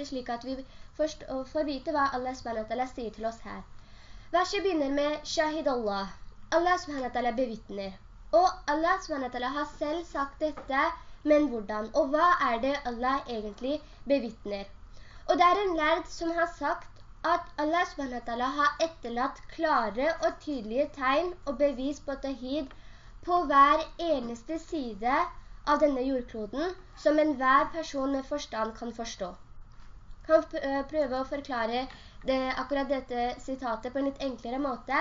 verset slik at vi først får vite hva Allah SWT sier til oss her. Verset begynner med Shahid Allah. Allah SWT bevittner. Og Allah SWT har selv sagt dette, men hvordan? Og hva er det Allah egentlig bevittner? Og det er en lærd som har sagt at Allah SWT har etterlatt klare og tydelige tegn og bevis på tahid på hver eneste side av denne jordkloden som enhver person med forstand kan forstå. Kan prøver prøve å forklare det, akkurat dette sitatet på en litt enklere måte.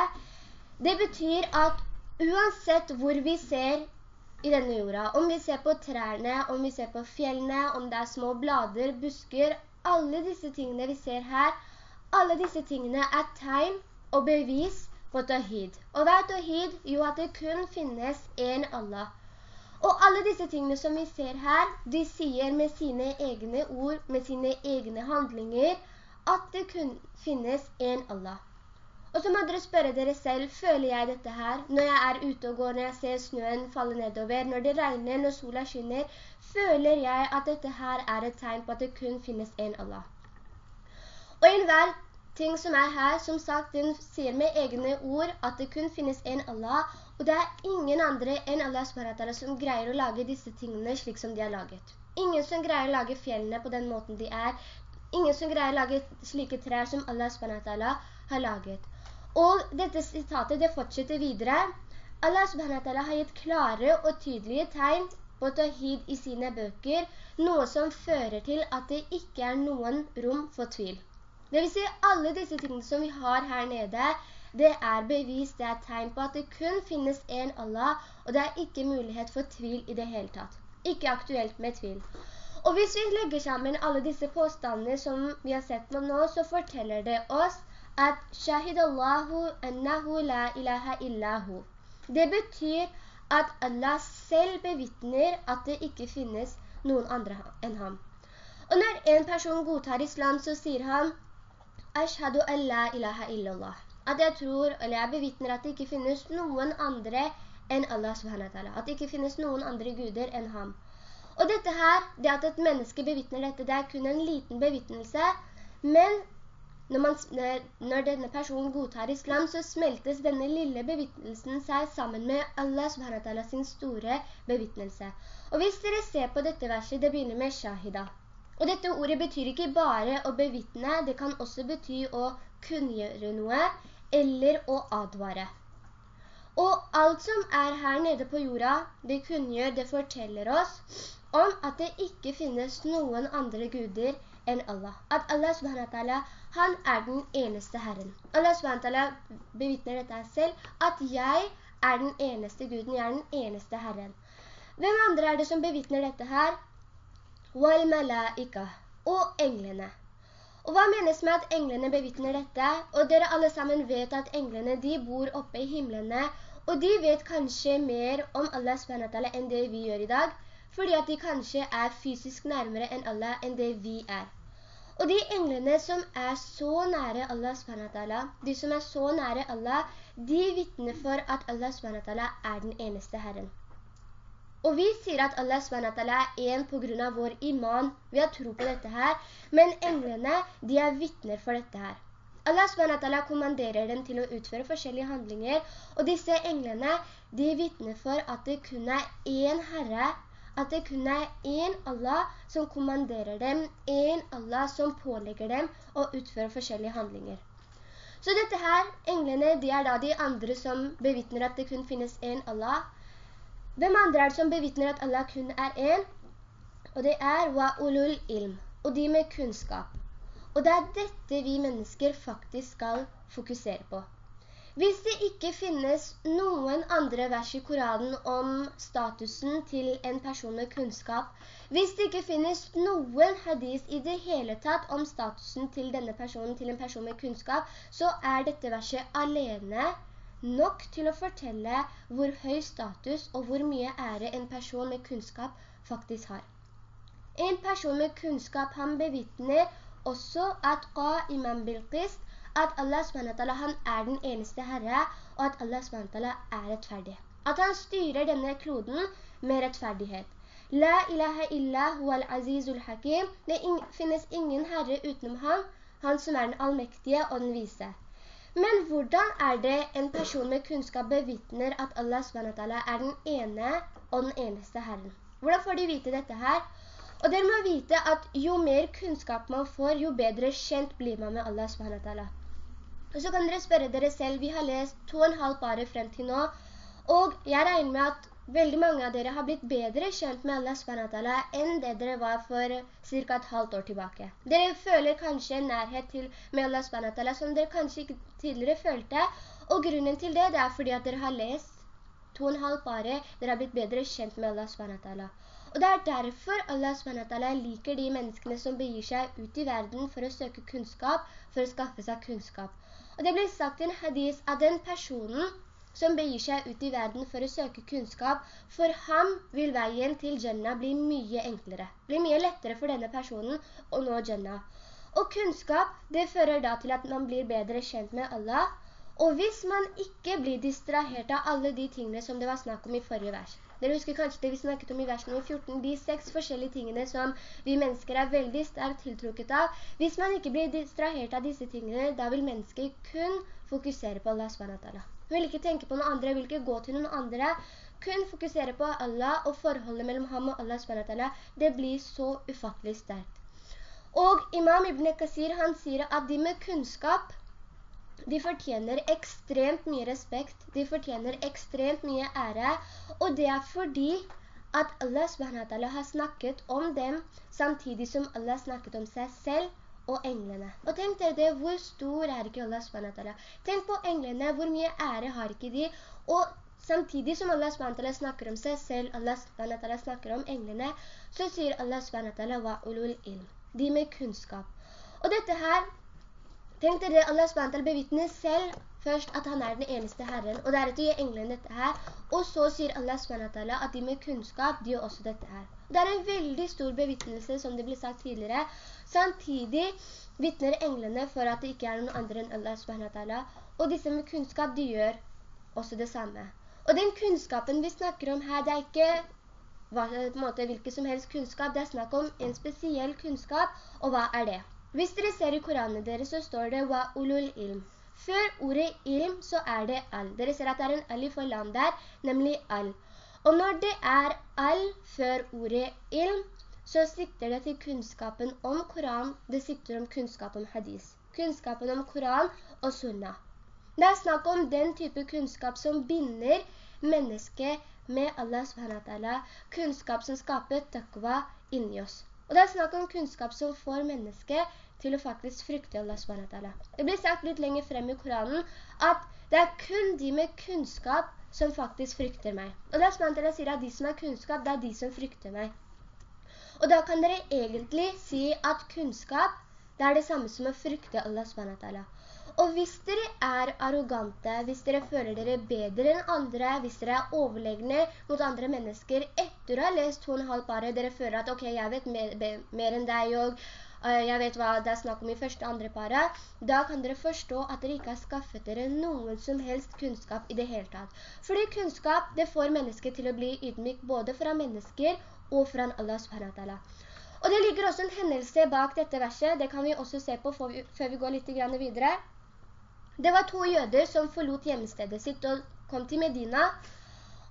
Det betyr at uansett hvor vi ser i denne jorda, om vi ser på trærne, om vi ser på fjellene, om det er små blader, busker, alle disse tingene vi ser her, alle disse tingene er tegn og bevis på tawhid. Og hva er tawhid? Jo, at det kun finnes en Allah. Og alle disse tingene som vi ser her, de sier med sine egne ord, med sine egne handlinger, at det kun finnes en Allah. Og så må dere spørre dere selv, føler jeg dette her? Når jeg er ute og går, når jeg ser snøen falle nedover, når det regner, når sola skinner, føler jeg at dette her er et tegn på at det kun finnes en Allah. Og enhver ting som er her, som sagt, den sier med egne ord at det kun finnes en Allah, og det er ingen andre enn Allah SWT som greier å lage disse tingene slik som de er laget. Ingen som greier å lage fjellene på den måten de er. Ingen som greier å lage slike trær som Allah SWT har laget. Og dette sitatet, det fortsetter videre. Allah SWT har gitt klare og tydelige tegn på tawhid i sine bøker, noe som fører til at det ikke er noen rom for tvil. Det vil si, alle disse tingene som vi har her nede, det er bevis, det er tegn på at det kun finnes en Allah, og det er ikke mulighet for tvil i det hele tatt. Ikke aktuelt med tvil. Og hvis vi legger sammen alle disse påstandene som vi har sett på nå, så forteller det oss at Shahidallahu annahu la ilaha illahu. Det betyr at Allah selv bevittner at det ikke finnes noen andre enn ham. Og når en person godtar islam, så sier han Ashhadu an la ilaha illallah. At jeg tror, eller jeg bevittner at det ikke finnes noen andre enn Allah subhanahu. At det ikke finnes noen andre guder enn ham. Og dette her, det at et menneske bevittner dette, det er kun en liten bevittnelse. Men når, man, når, denne personen godtar islam, så smeltes denne lille bevittnelsen seg sammen med Allah subhanahu sin store bevittnelse. Og hvis dere ser på dette verset, det begynner med shahida. Og dette ordet betyr ikke bare å bevittne, det kan også bety å kunngjøre noe, eller å advare. Og alt som er her nede på jorda, det kunngjør, det forteller oss om at det ikke finnes noen andre guder enn Allah. At Allah subhanahu han er den eneste Herren. Allah subhanahu bevittner dette selv, at jeg er den eneste guden, jeg er den eneste Herren. Hvem andre er det som bevittner dette her? wal-malaika og englene. Og hva menes med at englene bevittner dette? Og dere alle sammen vet at englene de bor oppe i himmelene, og de vet kanskje mer om Allah SWT enn det vi gjør i dag, fordi at de kanskje er fysisk nærmere enn Allah enn det vi er. Og de englene som er så nære Allah SWT, de som er så nære Allah, de vittner for at Allah SWT er den eneste Herren. Og vi sier at Allah SWT er en på grunn av vår iman. Vi har tro på dette her. Men englene, de er vittner for dette her. Allah SWT kommanderer dem til å utføre forskjellige handlinger. Og disse englene, de vittner for at det kun er en Herre, at det kun er en Allah som kommanderer dem, en Allah som pålegger dem å utføre forskjellige handlinger. Så dette her, englene, de er da de andre som bevittner at det kun finnes en Allah, hvem andre er det som bevittner at Allah kun er en? Og det er wa ulul ilm, og de med kunnskap. Og det er dette vi mennesker faktisk skal fokusere på. Hvis det ikke finnes noen andre vers i Koranen om statusen til en person med kunnskap, hvis det ikke finnes noen hadis i det hele tatt om statusen til denne personen til en person med kunnskap, så er dette verset alene nok til å fortelle hvor høy status og hvor mye ære en person med kunnskap faktisk har. En person med kunnskap, han bevittner også at Imam Bilqist, at Allah SWT han er den eneste Herre, og at Allah SWT er rettferdig. At han styrer denne kloden med rettferdighet. La ilaha illa huwa al-azizul hakim. Det finnes ingen herre utenom han, han som er den allmektige og den vise. Men hvordan er det en person med kunnskap bevittner at Allah SWT er den ene og den eneste Herren? Hvordan får de vite dette her? Og dere må vite at jo mer kunnskap man får, jo bedre kjent blir man med Allah SWT. Og så kan dere spørre dere selv, vi har lest to og en halv bare frem til nå, og jeg regner med at veldig mange av dere har blitt bedre kjent med Allah SWT enn det dere var for cirka et halvt år tilbake. Dere føler kanskje en nærhet til med Allah SWT som dere kanskje ikke tidligere følte, og grunnen til det, det er fordi at dere har lest to og en halv pare, dere har blitt bedre kjent med Allah SWT. og det er derfor Allah SWT liker de menneskene som begir seg ut i verden for å søke kunnskap, for å skaffe seg kunnskap. Og det blir sagt i en hadis at den personen som begir seg ut i verden for å søke kunnskap, for ham vil veien til Jannah bli mye enklere. Bli mye lettere for denne personen å nå Jannah. Og kunnskap, det fører da til at man blir bedre kjent med Allah, og hvis man ikke blir distrahert av alle de tingene som det var snakk om i forrige vers, dere husker kanskje det vi snakket om i vers nummer 14, de seks forskjellige tingene som vi mennesker er veldig sterkt tiltrukket av. Hvis man ikke blir distrahert av disse tingene, da vil mennesket kun fokusere på Allah SWT. Vil ikke tenke på noen andre, vil ikke gå til noen andre, kun fokusere på Allah og forholdet mellom ham og Allah. Det blir så ufattelig sterkt. Og Imam Ibn Qasir, han sier at de med kunnskap de fortjener ekstremt mye respekt, de fortjener ekstremt mye ære, og det er fordi at Allah har snakket om dem samtidig som Allah snakket om seg selv og englene. Og tenk dere det, hvor stor er ikke Allah SWT? Tenk på englene, hvor mye ære har ikke de? Og samtidig som Allah SWT snakker om seg selv, Allah SWT snakker om englene, så sier Allah SWT wa ulul ilm, de med kunnskap. Og dette her Tenk dere, det Allah SWT bevittner selv først at han er den eneste Herren, og deretter gjør englene dette her, og så sier Allah SWT at de med kunnskap, de gjør også dette her. Det er en veldig stor bevittnelse, som det ble sagt tidligere. Samtidig vittner englene for at det ikke er noen andre enn Allah SWT, og disse med kunnskap, de gjør også det samme. Og den kunnskapen vi snakker om her, det er ikke måte, hvilken som helst kunnskap, det er snakk om en spesiell kunnskap, og hva er det? Hvis dere ser i Koranen deres, så står det «Wa ulul ilm». Før ordet ilm, så er det al. Dere ser at det er en alif og lam der, nemlig al. Og når det er al før ordet ilm, så sikter det til kunnskapen om Koran, det sikter om kunnskap om hadis. Kunnskapen om Koran og sunnah. Det er snakk om den type kunnskap som binder mennesket med Allah subhanahu kunnskap som skaper takva inni oss. Og det er snakk om kunnskap som får mennesket til å faktisk frykte Allah SWT. Det blir sagt litt lenger frem i Koranen at det er kun de med kunnskap som faktisk frykter meg. Og er SWT sier at de som har kunnskap, det er de som frykter meg. Og da kan dere egentlig si at kunnskap, det er det samme som å frykte Allah SWT. Og hvis dere er arrogante, hvis dere føler dere bedre enn andre, hvis dere er overlegne mot andre mennesker, etter å ha lest to og en halv bare, dere føler at ok, jeg vet mer, mer enn deg, og jeg vet hva det er snakk om i første og andre paret, da kan dere forstå at dere ikke har skaffet dere noen som helst kunnskap i det hele tatt. Fordi kunnskap, det får mennesker til å bli ydmyk både fra mennesker og fra Allah subhanahu Og det ligger også en hendelse bak dette verset, det kan vi også se på før vi går litt videre. Det var to jøder som forlot hjemstedet sitt og kom til Medina.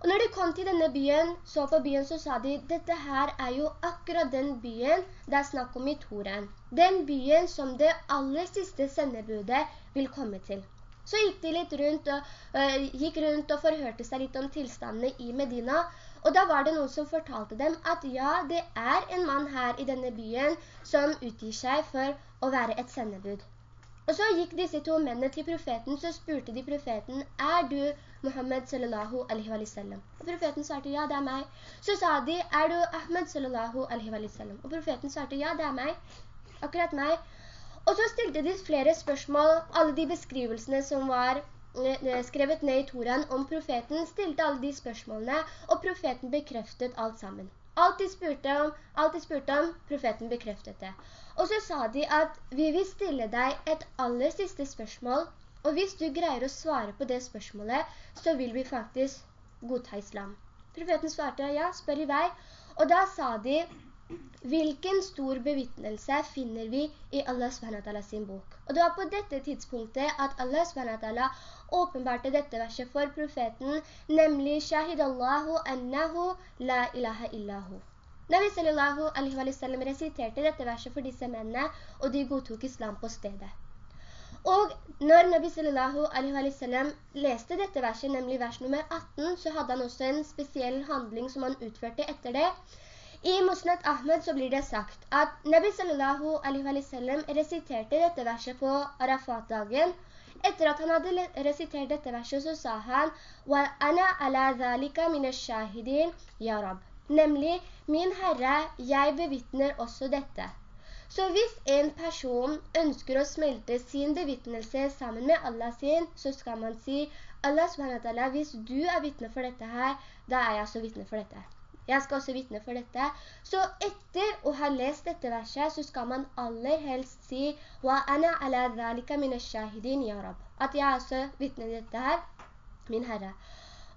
Og når de kom til denne byen, så på byen, så sa de, dette her er jo akkurat den byen det er snakk om i Toren. Den byen som det aller siste sendebudet vil komme til. Så gikk de litt rundt og, øh, gikk rundt og forhørte seg litt om tilstandene i Medina, og da var det noen som fortalte dem at ja, det er en mann her i denne byen som utgir seg for å være et sendebud. Og så gikk disse to mennene til profeten, så spurte de profeten, er du Muhammed sallallahu alaihi wa sallam? Og profeten svarte, ja, det er meg. Så sa de, er du Ahmed sallallahu alaihi wa sallam? Og profeten svarte, ja, det er meg. Akkurat meg. Og så stilte de flere spørsmål, alle de beskrivelsene som var eh, skrevet ned i Toran om profeten, stilte alle de spørsmålene, og profeten bekreftet alt sammen. Alt de spurte om, alt de spurte om profeten bekreftet det. Og så sa de at vi vil stille deg et aller siste spørsmål, og hvis du greier å svare på det spørsmålet, så vil vi faktisk godta islam. Profeten svarte, ja, spør i vei. Og da sa de, hvilken stor bevittnelse finner vi i Allah SWT sin bok? Og det var på dette tidspunktet at Allah SWT åpenbarte dette verset for profeten, nemlig «Shahidallahu annahu la ilaha illahu». Nabi sallallahu alaihi wa sallam resiterte dette verset for disse mennene, og de godtok islam på stedet. Og når Nabi sallallahu alaihi wa sallam leste dette verset, nemlig vers nummer 18, så hadde han også en spesiell handling som han utførte etter det. I Musnad Ahmed så blir det sagt at Nabi sallallahu alaihi wa sallam resiterte dette verset på Arafat-dagen. Etter at han hadde resitert dette verset så sa han «Wa ala dhalika shahidin ya Rab». Nemlig, min Herre, jeg bevittner også dette. Så hvis en person ønsker å smelte sin bevittnelse sammen med Allah sin, så skal man si, Allah SWT, hvis du er vittne for dette her, da er jeg også vittne for dette. Jeg skal også vittne for dette. Så etter å ha lest dette verset, så skal man aller helst si, «Wa ana ala dhalika min shahidin ya Rab». At jeg er også vittne dette her, min Herre.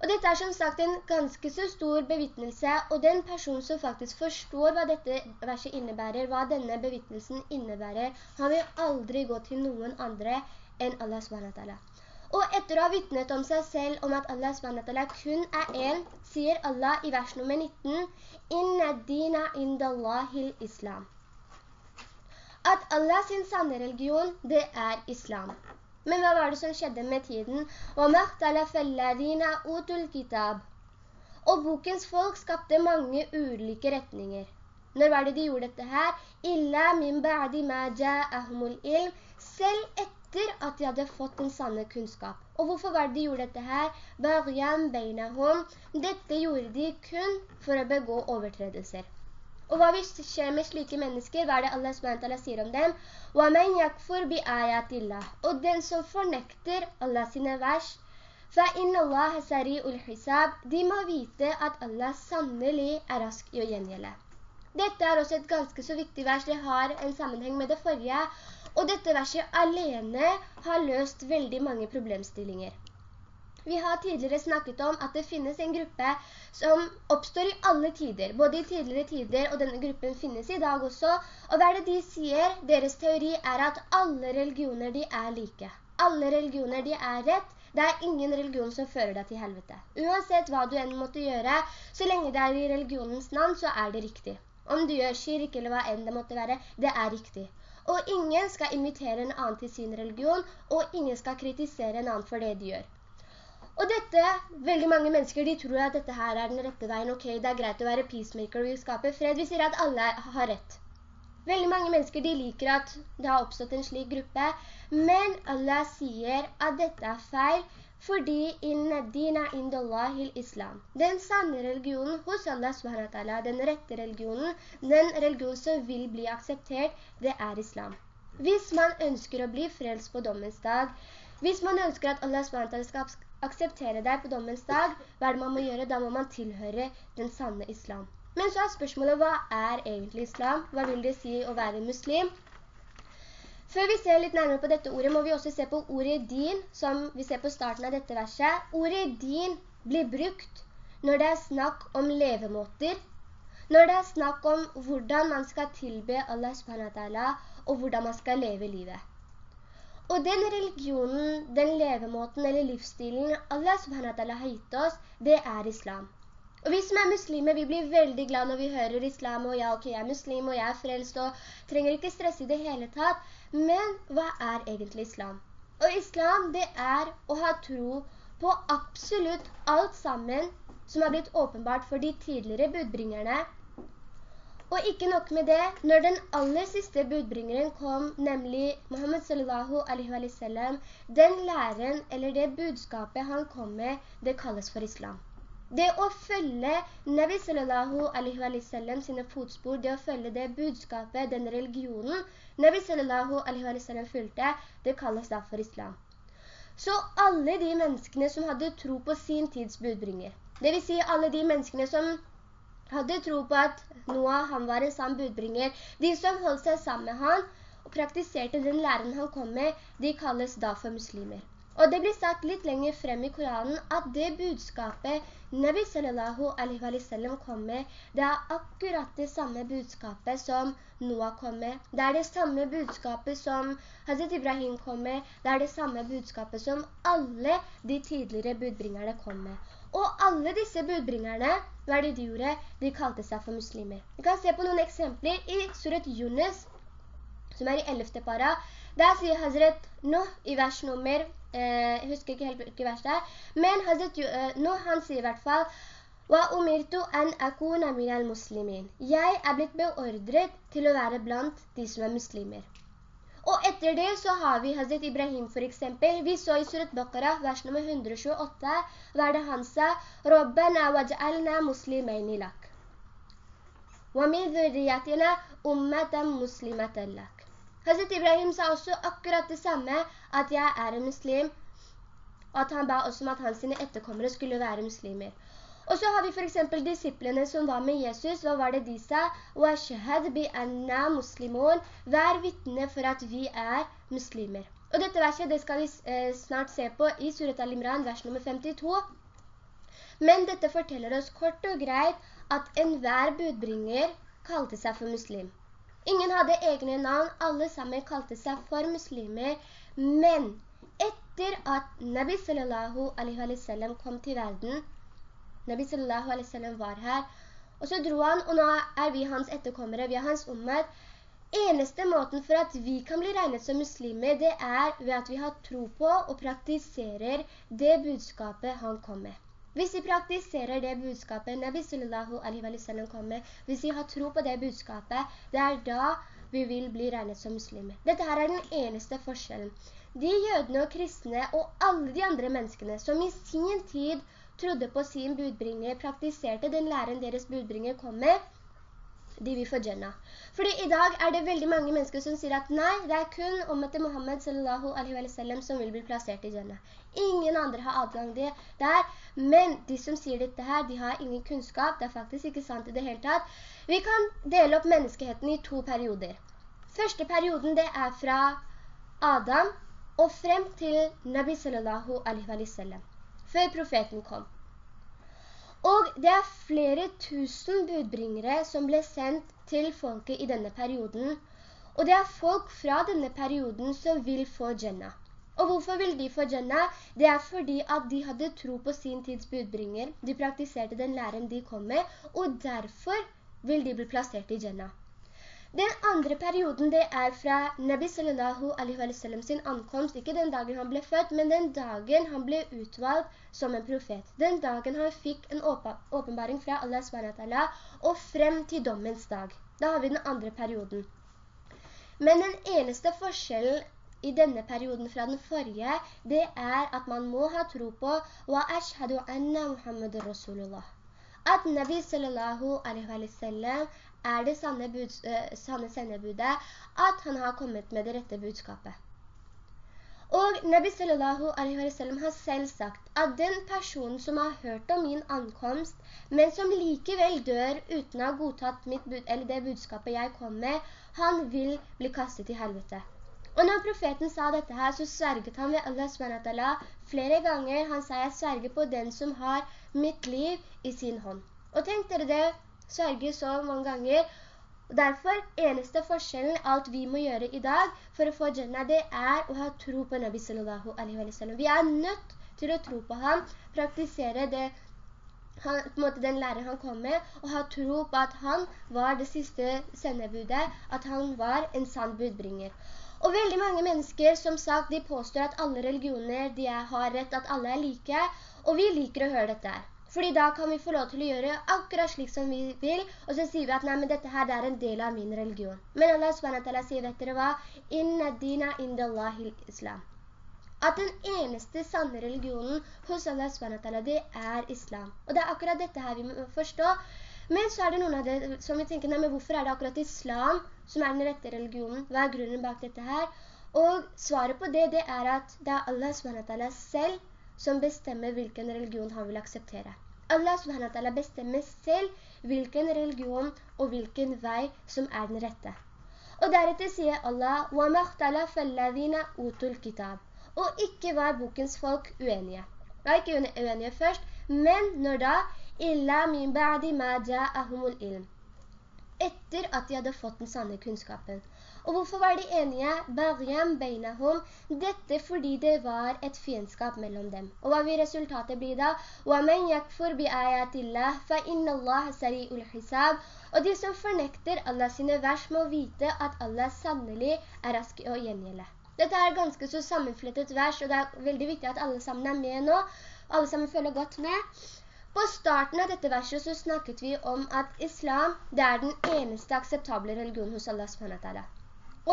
Og dette er som sagt en ganske så stor bevittnelse, og den person som faktisk forstår hva dette verset innebærer, hva denne bevittnelsen innebærer, han vil aldri gå til noen andre enn Allah SWT. Og etter å ha vittnet om seg selv om at Allah SWT kun er en, sier Allah i vers nummer 19, «Inna dina indallahil islam». At Allah sin sanne religion, det er islam. Men hva var det som skjedde med tiden? Og bokens folk skapte mange ulike retninger. Når var det de gjorde dette her? Selv etter at de hadde fått den sanne kunnskap. Og hvorfor var det de gjorde dette her? Dette gjorde de kun for å begå overtredelser. Og hva vil skje med slike mennesker? Hva er det Allah SWT sier om dem? وَمَنْ يَكْفُرْ بِآيَاتِ اللَّهِ Og den som fornekter Allah sine vers, فَإِنَّ اللَّهَ سَرِيءُ الْحِسَابِ De må vite at Allah sannelig er rask i å gjengjelde. Dette er også et ganske så viktig vers. Det har en sammenheng med det forrige. Og dette verset alene har løst veldig mange problemstillinger. Vi har tidligere snakket om at det finnes en gruppe som oppstår i alle tider, både i tidligere tider, og denne gruppen finnes i dag også. Og hva er det de sier? Deres teori er at alle religioner de er like. Alle religioner de er rett. Det er ingen religion som fører deg til helvete. Uansett hva du enn måtte gjøre, så lenge det er i religionens navn, så er det riktig. Om du gjør kirk eller hva enn det måtte være, det er riktig. Og ingen skal invitere en annen til sin religion, og ingen skal kritisere en annen for det de gjør. Og dette, veldig mange mennesker, de tror at dette her er den rette veien. Ok, det er greit å være peacemaker, vi skaper fred. Vi sier at alle har rett. Veldig mange mennesker, de liker at det har oppstått en slik gruppe. Men Allah sier at dette er feil, fordi inna dina islam. Den sanne religionen hos Allah SWT, den rette religionen, den religion som vil bli akseptert, det er islam. Hvis man ønsker å bli frelst på dommens dag, hvis man ønsker at Allah SWT skal akseptere deg på dommens dag, hva er det man må gjøre? Da må man tilhøre den sanne islam. Men så er spørsmålet, hva er egentlig islam? Hva vil det si å være muslim? Før vi ser litt nærmere på dette ordet, må vi også se på ordet din, som vi ser på starten av dette verset. Ordet din blir brukt når det er snakk om levemåter, når det er snakk om hvordan man skal tilbe Allah og hvordan man skal leve livet. Og den religionen, den levemåten eller livsstilen Allah subhanahu har gitt oss, det er islam. Og vi som er muslimer, vi blir veldig glad når vi hører islam, og ja, ok, jeg er muslim, og jeg er frelst, og trenger ikke stress i det hele tatt. Men hva er egentlig islam? Og islam, det er å ha tro på absolutt alt sammen som har blitt åpenbart for de tidligere budbringerne, og ikke nok med det, når den aller siste budbringeren kom, nemlig Muhammed sallallahu alaihi wa sallam, den læren eller det budskapet han kom med, det kalles for islam. Det å følge Nabi sallallahu alaihi wa sallam sine fotspor, det å følge det budskapet, den religionen Nabi sallallahu alaihi wa sallam fulgte, det kalles da for islam. Så alle de menneskene som hadde tro på sin tids budbringer, det vil si alle de menneskene som hadde tro på at Noah han var en sann budbringer. De som holdt seg sammen med han og praktiserte den læren han kom med, de kalles da for muslimer. Og det blir sagt litt lenger frem i Koranen at det budskapet Nabi sallallahu alaihi wa sallam kom med, det er akkurat det samme budskapet som Noah kom med. Det er det samme budskapet som Hazret Ibrahim kom med. Det er det samme budskapet som alle de tidligere budbringerne kom med. Og alle disse budbringerne, hva er det de gjorde? De kalte seg for muslimer. Vi kan se på noen eksempler i surat Yunus, som er i 11. para. Der sier Hazret Nuh i vers nummer Eh, jeg husker ikke helt hvilke vers det er, men Hazret uh, Nuh, han sier i hvert fall, «Wa. Jeg er blitt beordret til å være blant de som er muslimer. Og etter det så har vi Hazret Ibrahim for eksempel. Vi så i Surat Baqarah, vers nummer 128, hva er det han sa? «Rabbana waj'alna muslimayni lak». «Wa min dhurriyatina ummatan muslimatan lak». Hazret Ibrahim sa også akkurat det samme, at jeg er en muslim, og at han ba også om at hans etterkommere skulle være muslimer. Og så har vi for eksempel disiplene som var med Jesus. Hva var det de sa? «Washhad bi anna muslimon». Vær vittne for at vi er muslimer. Og dette verset det skal vi eh, snart se på i Surat al-Imran, vers nummer 52. Men dette forteller oss kort og greit at enhver budbringer kalte seg for muslim. Ingen hadde egne navn, alle sammen kalte seg for muslimer, men etter at Nabi sallallahu alaihi wa sallam kom til verden, Nabi sallallahu alaihi wa sallam var her, og så dro han, og nå er vi hans etterkommere, vi er hans ummet. Eneste måten for at vi kan bli regnet som muslimer, det er ved at vi har tro på og praktiserer det budskapet han kom med. Hvis vi praktiserer det budskapet Nabi sallallahu alaihi wa sallam kom med, hvis vi har tro på det budskapet, det er da vi vil bli regnet som muslimer. Dette her er den eneste forskjellen. De jødene og kristne og alle de andre menneskene som i sin tid trodde på sin budbringer, praktiserte den læren deres budbringer kom med, de vil få Jannah. Fordi i dag er det veldig mange mennesker som sier at nei, det er kun ommet til Muhammed sallallahu alaihi wa sallam som vil bli plassert i Jannah. Ingen andre har adgang det der, men de som sier dette her, de har ingen kunnskap, det er faktisk ikke sant i det hele tatt. Vi kan dele opp menneskeheten i to perioder. Første perioden det er fra Adam og frem til Nabi sallallahu alaihi wa sallam, før profeten kom. Og det er flere tusen budbringere som ble sendt til folket i denne perioden. Og det er folk fra denne perioden som vil få Jannah. Og hvorfor vil de få Jannah? Det er fordi at de hadde tro på sin tids budbringer. De praktiserte den læren de kom med, og derfor vil de bli plassert i Jannah. Den andre perioden det er fra Nabi sallallahu alaihi wa sallam sin ankomst, ikke den dagen han ble født, men den dagen han ble utvalgt som en profet. Den dagen han fikk en åpenbaring fra Allah SWT og frem til dommens dag. Da har vi den andre perioden. Men den eneste forskjellen i denne perioden fra den forrige, det er at man må ha tro på «Wa ashadu anna Muhammad Rasulullah». At Nabi sallallahu alaihi wa sallam er det sanne, bud, uh, sanne sendebudet at han har kommet med det rette budskapet. Og Nabi sallallahu alaihi wa sallam har selv sagt at den personen som har hørt om min ankomst, men som likevel dør uten å ha godtatt bud, det budskapet jeg kom med, han vil bli kastet i helvete. Og når profeten sa dette her, så sverget han ved Allah SWT flere ganger. Han sa, jeg sverger på den som har mitt liv i sin hånd. Og tenk dere det, sverger så mange ganger. Derfor, eneste forskjellen, alt vi må gjøre i dag for å få Jannah, det er å ha tro på Nabi sallallahu alaihi wa sallam. Vi er nødt til å tro på ham, praktisere det, han, måte den lærer han kom med, og ha tro på at han var det siste sendebudet, at han var en sann budbringer. Og veldig mange mennesker, som sagt, de påstår at alle religioner, de har rett, at alle er like, og vi liker å høre dette her. Fordi da kan vi få lov til å gjøre akkurat slik som vi vil, og så sier vi at nei, men dette her det er en del av min religion. Men Allah SWT sier, vet dere hva? Inna dina indallahi islam. At den eneste sanne religionen hos Allah SWT, det er islam. Og det er akkurat dette her vi må forstå. Men så er det noen av dere som vil tenke, nei, men hvorfor er det akkurat islam som er den rette religionen? Hva er grunnen bak dette her? Og svaret på det, det er at det er Allah SWT selv som bestemmer hvilken religion han vil akseptere. Allah SWT bestemmer selv hvilken religion og hvilken vei som er den rette. Og deretter sier Allah, Og ikke var bokens folk uenige. Var ikke uenige først, men når da «Illa min ba'di ma ja'ahumul ilm» etter at de hadde fått den sanne kunnskapen. Og hvorfor var de enige? Baryam beinahum. Dette fordi det var et fiendskap mellom dem. Og hva vil resultatet bli da? وَمَنْ يَكْفُرْ بِآيَاتِ اللَّهِ فَإِنَّ اللَّهَ سَرِيءُ الْحِسَابِ Og de som fornekter Allah sine vers må vite at Allah sannelig er rask å gjengjelde. Dette er ganske så sammenflettet vers, og det er veldig viktig at alle sammen er med nå. Alle sammen følger godt med. På starten av dette verset så snakket vi om at islam, det er den eneste akseptable religionen hos Allah SWT.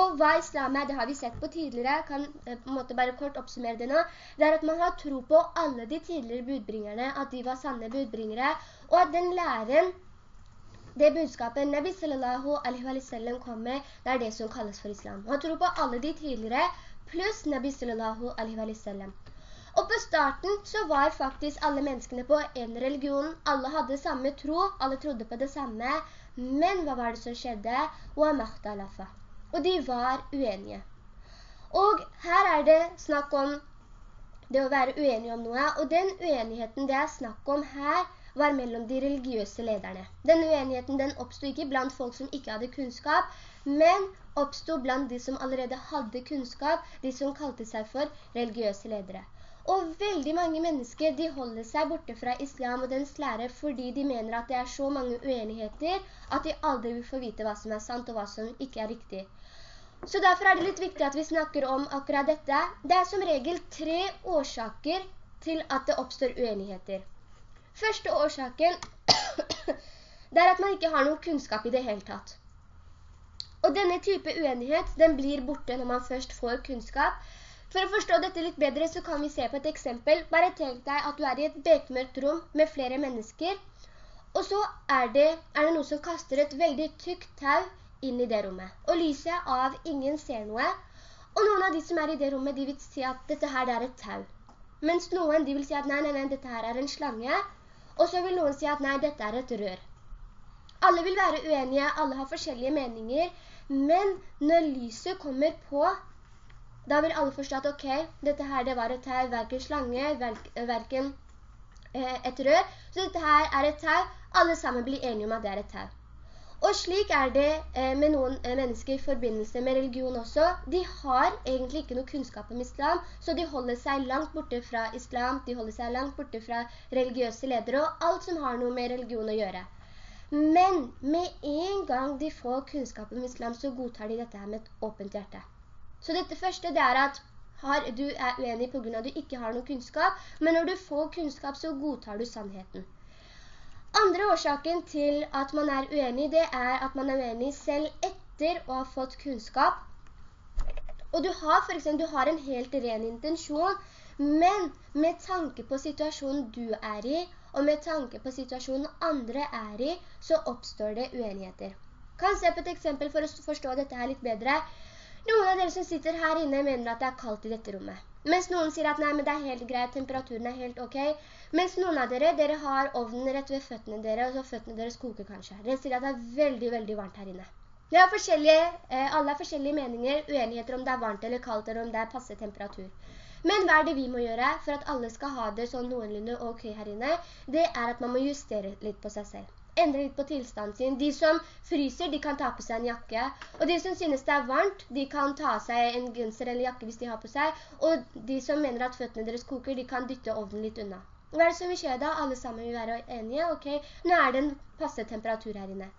Og hva islam er, det har vi sett på tidligere, kan eh, på en måte bare kort oppsummere det nå. Det er at man har tro på alle de tidligere budbringerne, at de var sanne budbringere, og at den læren, det budskapet Nabi sallallahu alaihi wa sallam kom med, det er det som kalles for islam. Man tror på alle de tidligere, pluss Nabi sallallahu alaihi wa sallam. Og på starten så var faktisk alle menneskene på en religion, alle hadde samme tro, alle trodde på det samme, men hva var det som skjedde? Og de var uenige. Og her er det snakk om det å være uenige om noe, og den uenigheten det er snakk om her var mellom de religiøse lederne. Den uenigheten den oppstod ikke blant folk som ikke hadde kunnskap, men oppstod blant de som allerede hadde kunnskap, de som kalte seg for religiøse ledere. Og veldig mange mennesker, de holder seg borte fra islam og dens lære fordi de mener at det er så mange uenigheter at de aldri vil få vite hva som er sant og hva som ikke er riktig. Så derfor er det litt viktig at vi snakker om akkurat dette. Det er som regel tre årsaker til at det oppstår uenigheter. Første årsaken, det er at man ikke har noen kunnskap i det hele tatt. Og denne type uenighet, den blir borte når man først får kunnskap. For å forstå dette litt bedre så kan vi se på et eksempel. Bare tenk deg at du er i et bekmørkt rom med flere mennesker, og så er det, er det noen som kaster et veldig tykt tau inn i det rommet. Og lyset av ingen ser noe. Og noen av de som er i det rommet, de vil si at dette her er et tau. Mens noen, de vil si at nei, nei, nei, dette her er en slange. Og så vil noen si at nei, dette er et rør. Alle vil være uenige, alle har forskjellige meninger, men når lyset kommer på, da vil alle forstå at ok, dette her det var et tau, hverken slange, hverken eh, et rør, så dette her er et tau, alle sammen blir enige om at det er et tau. Og slik er det eh, med noen eh, mennesker i forbindelse med religion også. De har egentlig ikke noe kunnskap om islam, så de holder seg langt borte fra islam, de holder seg langt borte fra religiøse ledere og alt som har noe med religion å gjøre. Men med en gang de får kunnskap om islam, så godtar de dette her med et åpent hjerte. Så dette første det er at har, du er uenig på grunn av at du ikke har noen kunnskap, men når du får kunnskap så godtar du sannheten. Andre årsaken til at man er uenig, det er at man er uenig selv etter å ha fått kunnskap. Og du har for eksempel, du har en helt ren intensjon, men med tanke på situasjonen du er i, og med tanke på situasjonen andre er i, så oppstår det uenigheter. Kan se på et eksempel for å forstå dette her litt bedre. Noen av dere som sitter her inne mener at det er kaldt i dette rommet. Mens noen sier at nei, men det er helt greit, temperaturen er helt ok. Mens noen av dere, dere har ovnen rett ved føttene dere, og så føttene deres koker kanskje. Dere sier at det er veldig, veldig varmt her inne. Det er forskjellige, eh, alle har forskjellige meninger, uenigheter om det er varmt eller kaldt, eller om det er passe temperatur. Men hva er det vi må gjøre for at alle skal ha det sånn noenlunde ok her inne? Det er at man må justere litt på seg selv endre litt på tilstanden sin. De som fryser, de kan ta på seg en jakke. Og de som synes det er varmt, de kan ta seg en genser eller jakke hvis de har på seg. Og de som mener at føttene deres koker, de kan dytte ovnen litt unna. Hva er det som vil skje da? Alle sammen vil være enige. Ok, nå er det en passe temperatur her inne.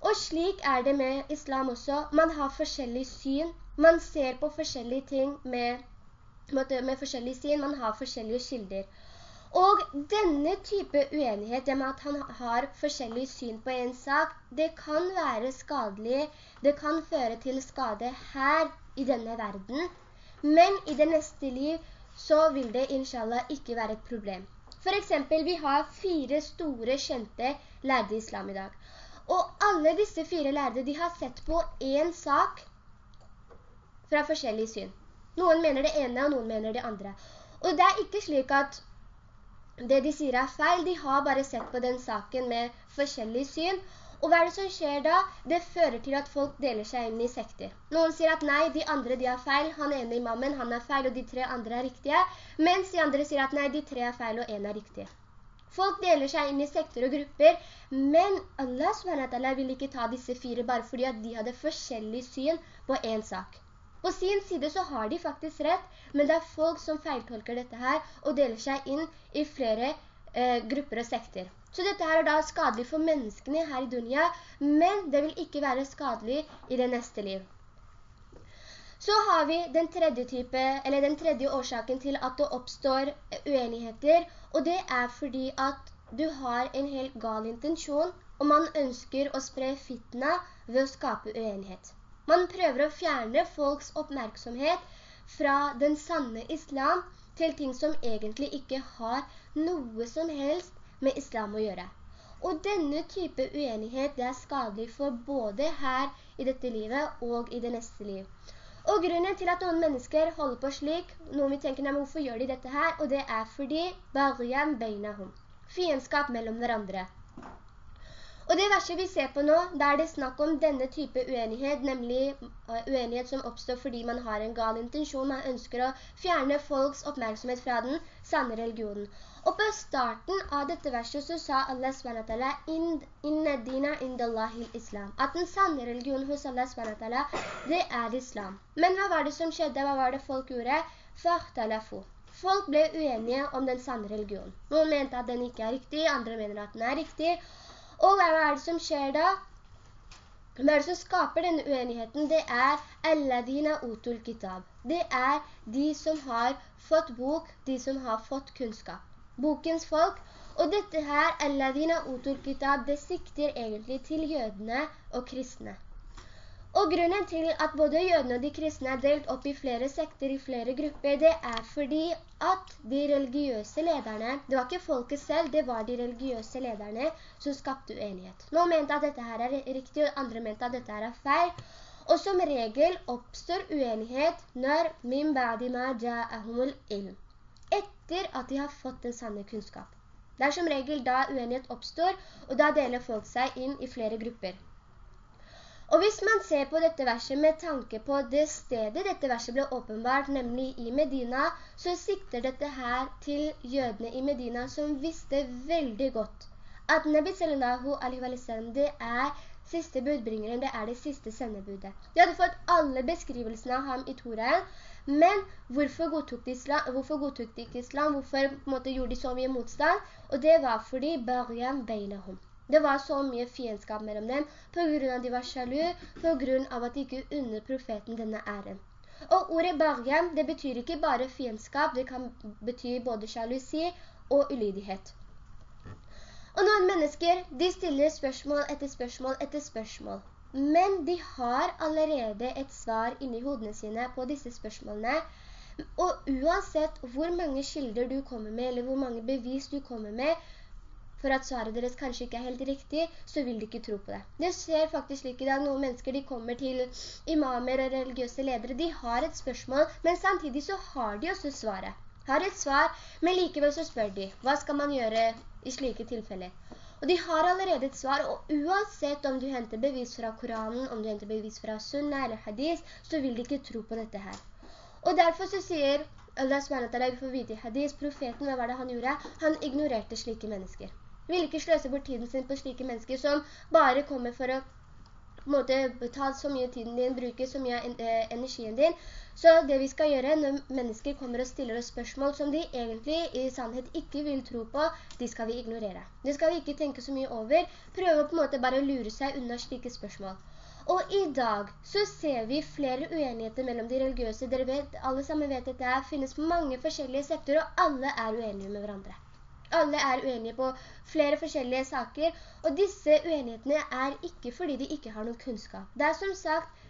Og slik er det med islam også. Man har forskjellig syn. Man ser på forskjellige ting med, med forskjellig syn. Man har forskjellige skilder. Og denne type uenighet, det med at han har forskjellig syn på en sak, det kan være skadelig, det kan føre til skade her i denne verden, men i det neste liv så vil det inshallah ikke være et problem. For eksempel, vi har fire store kjente lærde i islam i dag. Og alle disse fire lærde, de har sett på en sak fra forskjellig syn. Noen mener det ene, og noen mener det andre. Og det er ikke slik at det de sier er feil, de har bare sett på den saken med forskjellig syn, Og hva er det som skjer da? Det fører til at folk deler seg inn i sekter. Noen sier at nei, de andre de har feil, han ene imammen, han er feil, og de tre andre er riktige. Mens de andre sier at nei, de tre er feil, og en er riktig. Folk deler seg inn i sekter og grupper, men Allah SWT vil ikke ta disse fire bare fordi at de hadde forskjellig syn på en sak. På sin side så har de faktisk rett, men det er folk som feiltolker dette her og deler seg inn i flere eh, grupper og sekter. Så dette her er da skadelig for menneskene her i Dunja, men det vil ikke være skadelig i det neste liv. Så har vi den tredje type, den tredje årsaken til at det oppstår uenigheter, og det er fordi at du har en helt gal intensjon, og man ønsker å spre fitna ved å skape uenighet. Man prøver å fjerne folks oppmerksomhet fra den sanne islam til ting som egentlig ikke har noe som helst med islam å gjøre. Og denne type uenighet det er skadelig for både her i dette livet og i det neste liv. Og grunnen til at noen mennesker holder på slik, noen vi tenker, nei, hvorfor gjør de dette her? Og det er fordi «Baryan beinahum», fiendskap mellom hverandre. Og det verset vi ser på nå, da er det snakk om denne type uenighet, nemlig uh, uenighet som oppstår fordi man har en gal intensjon, man ønsker å fjerne folks oppmerksomhet fra den sanne religionen. Og på starten av dette verset så sa Allah SWT «Inna dina indallahil islam». At den sanne religionen hos Allah SWT, det er islam. Men hva var det som skjedde? Hva var det folk gjorde? «Fahtalafu». Folk ble uenige om den sanne religionen. Noen mente at den ikke er riktig, andre mener at den er riktig, og hva er det som skjer da? Hva er det som skaper denne uenigheten? Det er «Alladina utul kitab». Det er de som har fått bok, de som har fått kunnskap. Bokens folk. Og dette her, «Alladina utul kitab», det sikter egentlig til jødene og kristne. Og grunnen til at både jødene og de kristne er delt opp i flere sekter, i flere grupper, det er fordi at de religiøse lederne, det var ikke folket selv, det var de religiøse lederne som skapte uenighet. Noen mente at dette her er riktig, og andre mente at dette her er feil. Og som regel oppstår uenighet når min badima ja'ahumul ilm. Etter at de har fått den sanne kunnskap. Det er som regel da uenighet oppstår, og da deler folk seg inn i flere grupper. Og hvis man ser på dette verset med tanke på det stedet dette verset ble åpenbart, nemlig i Medina, så sikter dette her til jødene i Medina som visste veldig godt at Nabi sallallahu alaihi wa sallam, det er siste budbringeren, det er det siste sendebudet. De hadde fått alle beskrivelsene av ham i Toraen, men hvorfor godtok de islam? Hvorfor godtok de ikke islam? Hvorfor måte, gjorde de så mye motstand? Og det var fordi «Baryan beinahum». Det var så mye fiendskap mellom dem, på grunn av at de var sjalu, på grunn av at de ikke unnet profeten denne æren. Og ordet bargam, det betyr ikke bare fiendskap, det kan bety både sjalusi og ulydighet. Og noen mennesker, de stiller spørsmål etter spørsmål etter spørsmål. Men de har allerede et svar inni hodene sine på disse spørsmålene. Og uansett hvor mange skilder du kommer med, eller hvor mange bevis du kommer med, for at svaret deres kanskje ikke er helt riktig, så vil de ikke tro på det. Det ser faktisk slik i dag. Noen mennesker de kommer til imamer og religiøse ledere, de har et spørsmål, men samtidig så har de også svaret. Har et svar, men likevel så spør de, hva skal man gjøre i slike tilfeller? Og de har allerede et svar, og uansett om du henter bevis fra Koranen, om du henter bevis fra Sunna eller Hadith, så vil de ikke tro på dette her. Og derfor så sier Allah SWT, vi får vite i Hadith, profeten, hva var det han gjorde? Han ignorerte slike mennesker vil ikke sløse bort tiden sin på slike mennesker som bare kommer for å måte, ta så mye tiden din, bruke så mye eh, energien din. Så det vi skal gjøre når mennesker kommer og stiller oss spørsmål som de egentlig i sannhet ikke vil tro på, de skal vi ignorere. Det skal vi ikke tenke så mye over, prøve å på en måte bare lure seg unna slike spørsmål. Og i dag så ser vi flere uenigheter mellom de religiøse. Dere vet, alle sammen vet at det finnes mange forskjellige sektorer, og alle er uenige med hverandre. Alle er uenige på flere forskjellige saker, og disse uenighetene er ikke fordi de ikke har noen kunnskap. Det er som sagt,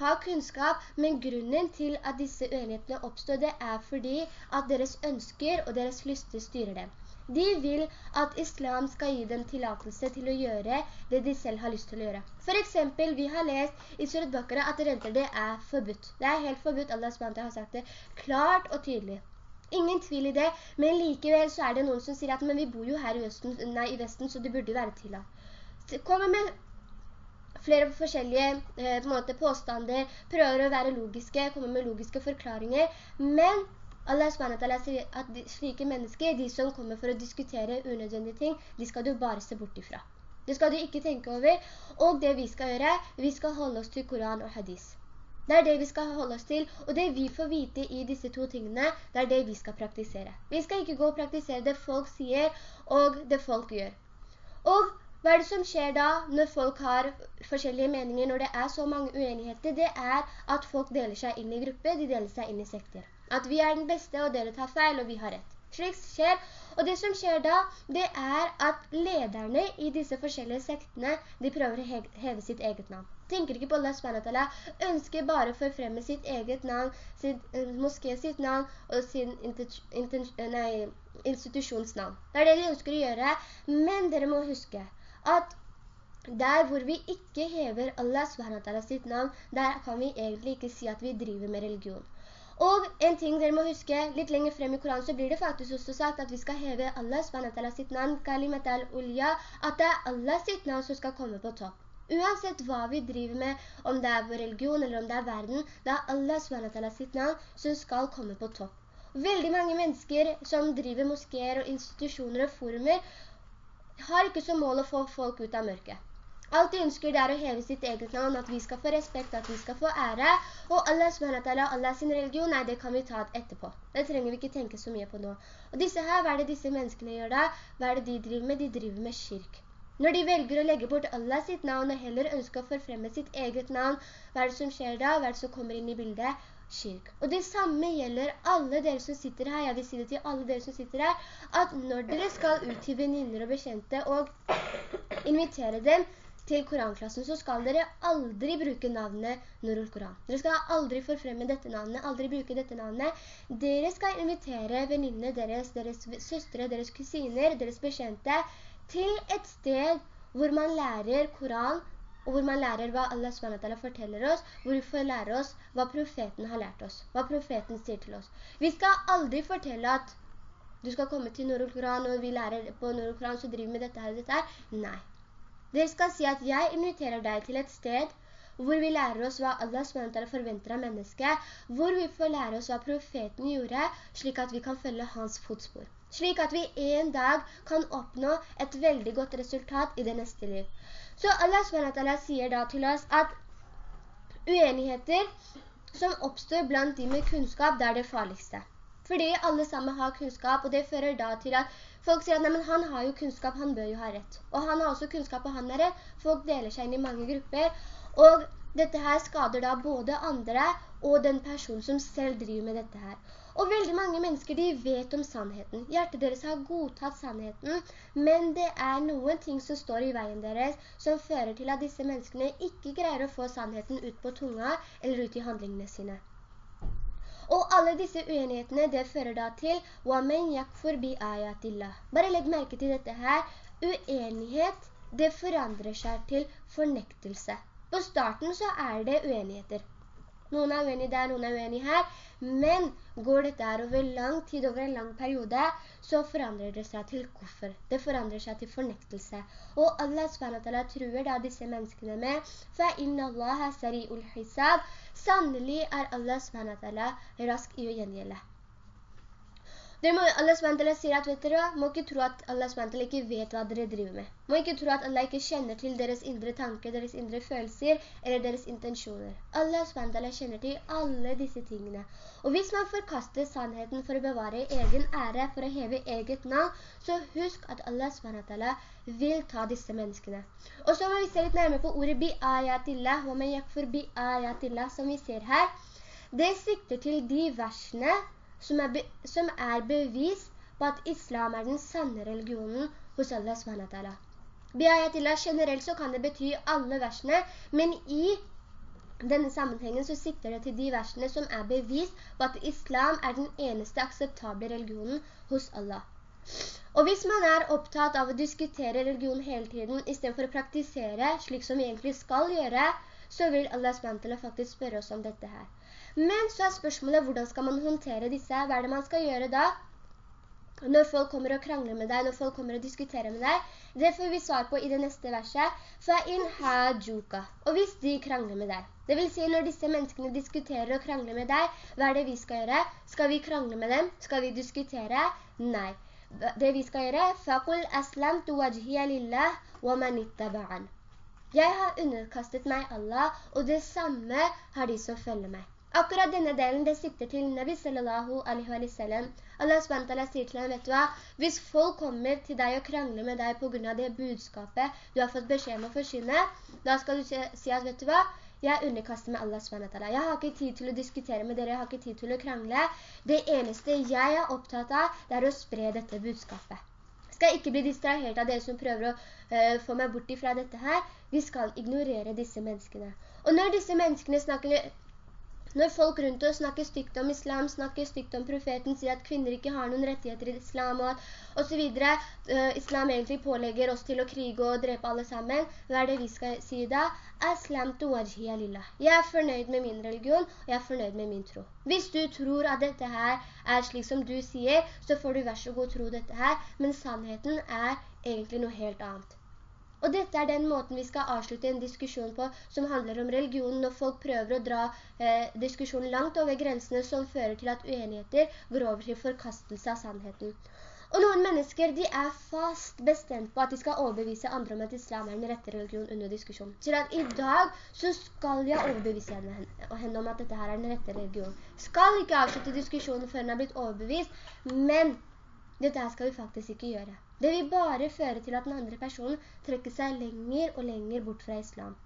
ha kunnskap, men grunnen til at disse uenighetene oppstår, det er fordi at deres ønsker og deres lyster styrer dem. De vil at islam skal gi dem tilatelse til å gjøre det de selv har lyst til å gjøre. For eksempel, vi har lest i Surat Bakara at renter det er forbudt. Det er helt forbudt, Allah har sagt det klart og tydelig. Ingen tvil i det, men likevel så er det noen som sier at men vi bor jo her i, Østen, nei, i Vesten, så det burde være tillatt. kommer med flere forskjellige eh, måte, påstander, prøver å være logiske, kommer med logiske forklaringer, men Allah SWT sier at de, slike mennesker, de som kommer for å diskutere unødvendige ting, de skal du bare se bort ifra. Det skal du ikke tenke over, og det vi skal gjøre, vi skal holde oss til Koran og Hadis. Det er det vi skal holde oss til, og det vi får vite i disse to tingene, det er det vi skal praktisere. Vi skal ikke gå og praktisere det folk sier, og det folk gjør. Og hva er det som skjer da når folk har forskjellige meninger, når det er så mange uenigheter? Det er at folk deler seg inn i grupper, de deler seg inn i sekter. At vi er den beste, og dere tar feil, og vi har rett. Slik skjer, og det som skjer da, det er at lederne i disse forskjellige sektene, de prøver å heve sitt eget navn. Tenker ikke på Allah SWT, ønsker bare å fremme sitt eget navn, sitt, uh, moské sitt navn og sin nei, institusjonsnavn. Det er det de ønsker å gjøre, men dere må huske at der hvor vi ikke hever Allah SWT sitt navn, der kan vi egentlig ikke si at vi driver med religion. Og en ting dere må huske, litt lenger frem i Koranen så blir det faktisk også sagt at vi skal heve Allah SWT sitt navn, kalimat al-ulya, at det er Allah sitt navn som skal komme på topp. Uansett hva vi driver med, om det er vår religion eller om det er verden, det er Allah SWT sitt navn som skal komme på topp. Veldig mange mennesker som driver moskéer og institusjoner og forumer, har ikke som mål å få folk ut av mørket. Alt de ønsker det er å heve sitt eget navn, at vi skal få respekt, at vi skal få ære, og Allah SWT, Allah sin religion, nei, det kan vi ta etterpå. Det trenger vi ikke tenke så mye på nå. Og disse her, hva er det disse menneskene gjør da? Hva er det de driver med? De driver med kirk. Når de velger å legge bort Allah sitt navn og heller ønsker å forfremme sitt eget navn, hva er det som skjer da? Hva er det som kommer inn i bildet? kirk. Og det samme gjelder alle dere som sitter her, jeg vil si det til alle dere som sitter her, at når dere skal ut til veninner og bekjente og invitere dem til koranklassen, så skal dere aldri bruke navnet Nurul Koran. Dere skal aldri forfremme dette navnet, aldri bruke dette navnet. Dere skal invitere veninner deres, deres søstre, deres kusiner, deres bekjente til et sted hvor man lærer Koran og hvor man lærer hva Allah SWT forteller oss, hvor vi får lære oss hva profeten har lært oss, hva profeten sier til oss. Vi skal aldri fortelle at du skal komme til Nord-Koran og vi lærer på Nord-Koran, så driver vi med dette her og dette her. Nei. Dere skal si at jeg inviterer deg til et sted hvor vi lærer oss hva Allah forventer av mennesket, hvor vi får lære oss hva profeten gjorde, slik at vi kan følge hans fotspor. Slik at vi en dag kan oppnå et veldig godt resultat i det neste liv. Så Allah sier da til oss at uenigheter som oppstår blant de med kunnskap, det er det farligste. Fordi alle sammen har kunnskap, og det fører da til at folk sier at nei, han har jo kunnskap, han bør jo ha rett. Og han har også kunnskap, og han er rett. Folk deler seg inn i mange grupper, og dette her skader da både andre og den personen som selv driver med dette her. Og veldig mange mennesker, de vet om sannheten. Hjertet deres har godtatt sannheten, men det er noen ting som står i veien deres, som fører til at disse menneskene ikke greier å få sannheten ut på tunga, eller ut i handlingene sine. Og alle disse uenighetene, det fører da til «Wamen yakfur bi ayatillah». Bare legg merke til dette her. Uenighet, det forandrer seg til fornektelse. På starten så er det uenigheter. Noen er uenige der, noen er uenige her. Men går dette her over lang tid, over en lang periode, så forandrer det seg til koffer. Det forandrer seg til fornektelse. Og Allah SWT truer da disse menneskene med «Fa'inna Allah sari'ul hisab». Sannelig er Allah SWT rask i å gjengjelde. Dere må, Allah SWT sier at, vet dere, må ikke tro at Allah SWT ikke vet hva dere driver med. Må ikke tro at Allah ikke kjenner til deres indre tanker, deres indre følelser, eller deres intensjoner. Allah SWT kjenner til alle disse tingene. Og hvis man forkaster sannheten for å bevare egen ære, for å heve eget navn, så husk at Allah SWT vil ta disse menneskene. Og så må vi se litt nærmere på ordet bi-ayatillah, hva man yakfur bi-ayatillah, som vi ser her. Det sikter til de versene som er, som er bevis på at islam er den sanne religionen hos Allah SWT. Biayatillah generelt så kan det bety alle versene, men i denne sammenhengen så sikter det til de versene som er bevis på at islam er den eneste akseptable religionen hos Allah. Og hvis man er opptatt av å diskutere religion hele tiden, i stedet for å praktisere slik som vi egentlig skal gjøre, så vil Allah SWT faktisk spørre oss om dette her. Men så er spørsmålet, hvordan skal man håndtere disse? Hva er det man skal gjøre da? når folk kommer og krangler med deg, når folk kommer og diskuterer med deg, det får vi svar på i det neste verset. فَإِنْ هَاجُوكَ Og hvis de krangler med deg, det vil si når disse menneskene diskuterer og krangler med deg, hva er det vi skal gjøre? Skal vi krangle med dem? Skal vi diskutere? Nei. Det vi skal gjøre, فَقُلْ أَسْلَمْتُ وَجْهِيَ لِلَّهِ وَمَنِ اتَّبَعَنْ Jeg har underkastet meg Allah, og det samme har de som følger meg. Akkurat denne delen det sikter til Nabi sallallahu alaihi wa sallam. Allah SWT sier til ham, vet du hva? Hvis folk kommer til deg og krangler med deg på grunn av det budskapet du har fått beskjed om å forsyne, da skal du si at, vet du hva? Jeg underkaster med Allah SWT. Jeg har ikke tid til å diskutere med dere, jeg har ikke tid til å krangle. Det eneste jeg er opptatt av, det er å spre dette budskapet. Skal ikke bli distrahert av dere som prøver å uh, få meg bort ifra dette her. Vi skal ignorere disse menneskene. Og når disse menneskene snakker når folk rundt oss snakker stygt om islam, snakker stygt om profeten, sier at kvinner ikke har noen rettigheter i islam, og, og så videre, uh, islam egentlig pålegger oss til å krige og drepe alle sammen, hva er det vi skal si da? Aslam tu wajhiya lillah. Jeg er fornøyd med min religion, og jeg er fornøyd med min tro. Hvis du tror at dette her er slik som du sier, så får du vær så god tro dette her, men sannheten er egentlig noe helt annet. Og dette er den måten vi skal avslutte en diskusjon på som handler om religion når folk prøver å dra eh, diskusjonen langt over grensene som fører til at uenigheter går over til forkastelse av sannheten. Og noen mennesker, de er fast bestemt på at de skal overbevise andre om at islam er den rette religion under diskusjon. Så i dag så skal jeg overbevise henne, henne om at dette her er den rette religion. Skal ikke avslutte diskusjonen før den har blitt overbevist, men dette skal vi faktisk ikke gjøre. Det vil bare føre til at den andre personen trekker seg lenger og lenger bort fra islam.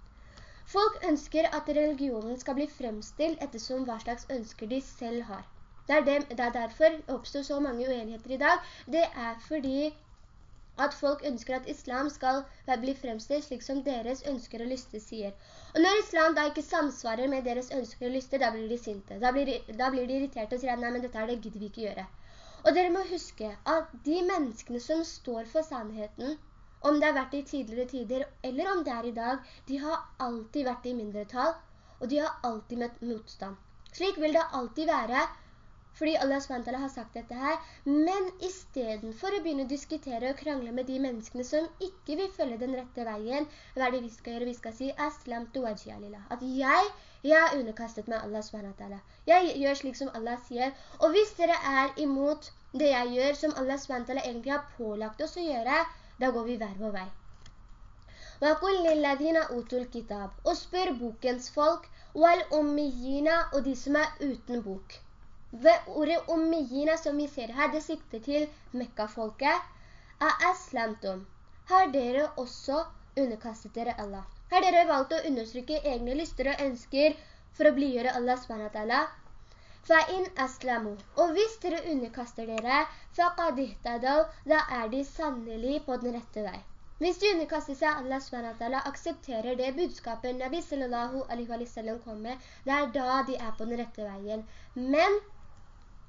Folk ønsker at religionen skal bli fremstilt ettersom hva slags ønsker de selv har. Det er, det, det er derfor oppstår så mange uenigheter i dag. Det er fordi at folk ønsker at islam skal bli fremstilt slik som deres ønsker og lyster sier. Og når islam da ikke samsvarer med deres ønsker og lyster, da blir de sinte. Da blir, da blir de irriterte og sier nei, men dette er det gidder vi ikke gjøre. Og dere må huske at de menneskene som står for sannheten, om det har vært i tidligere tider, eller om det er i dag, de har alltid vært i mindretall, og de har alltid møtt motstand. Slik vil det alltid være, fordi Allah SWT har sagt dette her, men i stedet for å begynne å diskutere og krangle med de menneskene som ikke vil følge den rette veien, hva er det vi skal gjøre? Vi skal si, Aslam tu At jeg, jeg er underkastet med Allah SWT. Jeg gjør slik som Allah sier, og hvis dere er imot det jeg gjør som Allah SWT egentlig har pålagt oss å gjøre, da går vi hver vår vei. Og spør bokens folk, og de som er uten bok. Ved ordet ummiyina som vi ser her, det sikter til Mekka-folket. Har dere også underkastet dere Allah? Har dere valgt å understrykke egne lyster og ønsker for å bligjøre Allah SWT? فَإِنْ أَسْلَمُوا Og hvis dere underkaster dere, فَقَدْ اِهْتَدَوْا Da er de sannelig på den rette vei. Hvis de underkaster seg Allah SWT, aksepterer det budskapet Nabi sallallahu alaihi wa sallam kom med, det er da de er på den rette veien. Men,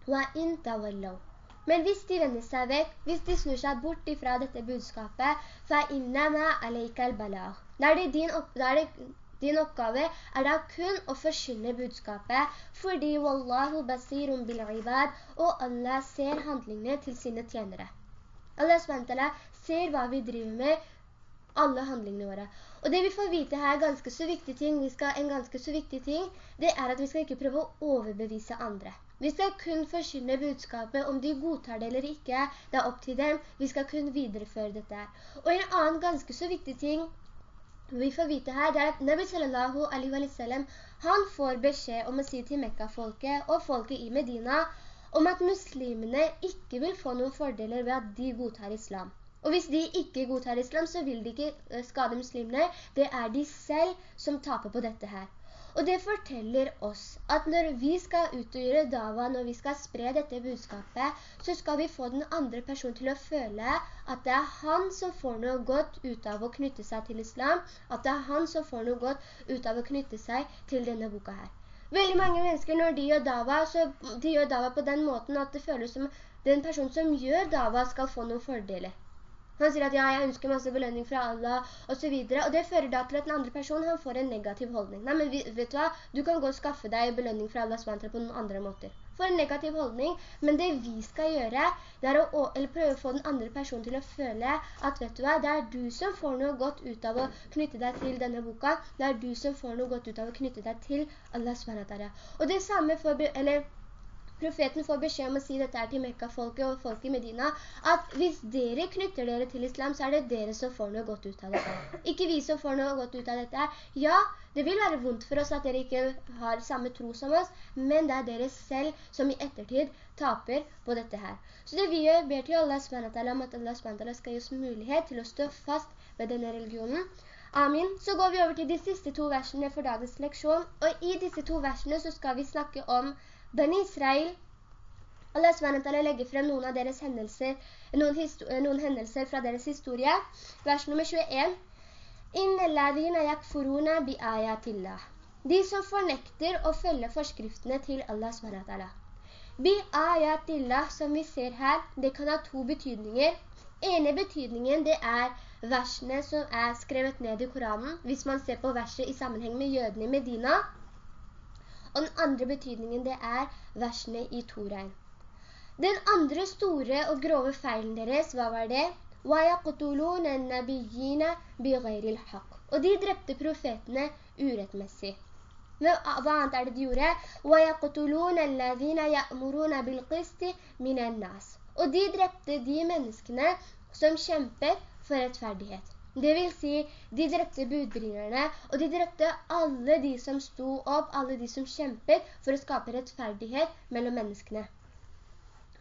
وَإِنْ تَوَلَّوْا men hvis de vender seg vekk, hvis de snur seg bort ifra dette budskapet, فَإِنَّمَا عَلَيْكَ الْبَلَاغ Da er det din, opp, da er det din oppgave er da kun å forsyne budskapet, fordi Wallahu basirun bil ibad, og Allah ser handlingene til sine tjenere. Allah SWT ser hva vi driver med, alle handlingene våre. Og det vi får vite her, er ganske så viktig ting, skal, en ganske så viktig ting, det er at vi skal ikke prøve å overbevise andre. Vi skal kun forsyne budskapet, om de godtar det eller ikke, det er opp til dem. Vi skal kun videreføre dette Og en annen ganske så viktig ting vi får vite her, det er at Nabi sallallahu alaihi wa sallam, han får beskjed om å si til Mekka-folket og folket i Medina om at muslimene ikke vil få noen fordeler ved at de godtar islam. Og hvis de ikke godtar islam, så vil de ikke skade muslimene. Det er de selv som taper på dette her. Og det forteller oss at når vi skal utgjøre dava, når vi skal spre dette budskapet, så skal vi få den andre personen til å føle at det er han som får noe godt ut av å knytte seg til islam, at det er han som får noe godt ut av å knytte seg til denne boka her. Veldig mange mennesker, når de gjør dava, så de gjør dava på den måten at det føles som den personen som gjør dava skal få noen fordeler. Han sier at ja, jeg ønsker masse belønning fra Allah, og så videre. Og det fører da til at den andre personen han får en negativ holdning. Nei, men vet du hva? Du kan gå og skaffe deg belønning fra Allah SWT på noen andre måter. For en negativ holdning, men det vi skal gjøre, det er å prøve å få den andre personen til å føle at, vet du hva, det er du som får noe godt ut av å knytte deg til denne boka. Det er du som får noe godt ut av å knytte deg til Allah SWT. Og det samme for, eller Profeten får beskjed om å si dette til Mekka-folket og folk i Medina, at hvis dere knytter dere til islam, så er det dere som får noe godt ut av dette. Ikke vi som får noe godt ut av dette. Ja, det vil være vondt for oss at dere ikke har samme tro som oss, men det er dere selv som i ettertid taper på dette her. Så det vi gjør, ber til Allah SWT om at Allah SWT skal gi oss mulighet til å stå fast ved denne religionen. Amin. Så går vi over til de siste to versene for dagens leksjon, og i disse to versene så skal vi snakke om Ben Israel, Allah SWT legger frem noen av deres hendelser, noen, noen hendelser fra deres historie. Vers nummer 21. Inne ladina yakfuruna bi ayatillah. De som fornekter å følge forskriftene til Allah SWT. Bi ayatillah, som vi ser her, det kan ha to betydninger. Ene betydningen det er versene som er skrevet ned i Koranen, hvis man ser på verset i sammenheng med jødene i Medina. Og den andre betydningen det er versene i Torein. Den andre store og grove feilen deres, hva var det? Og de drepte profetene urettmessig. Hva annet er det de gjorde? Og de drepte de menneskene som kjemper for rettferdighet. Det vil si, de drepte budbringerne, og de drepte alle de som sto opp, alle de som kjempet for å skape rettferdighet mellom menneskene.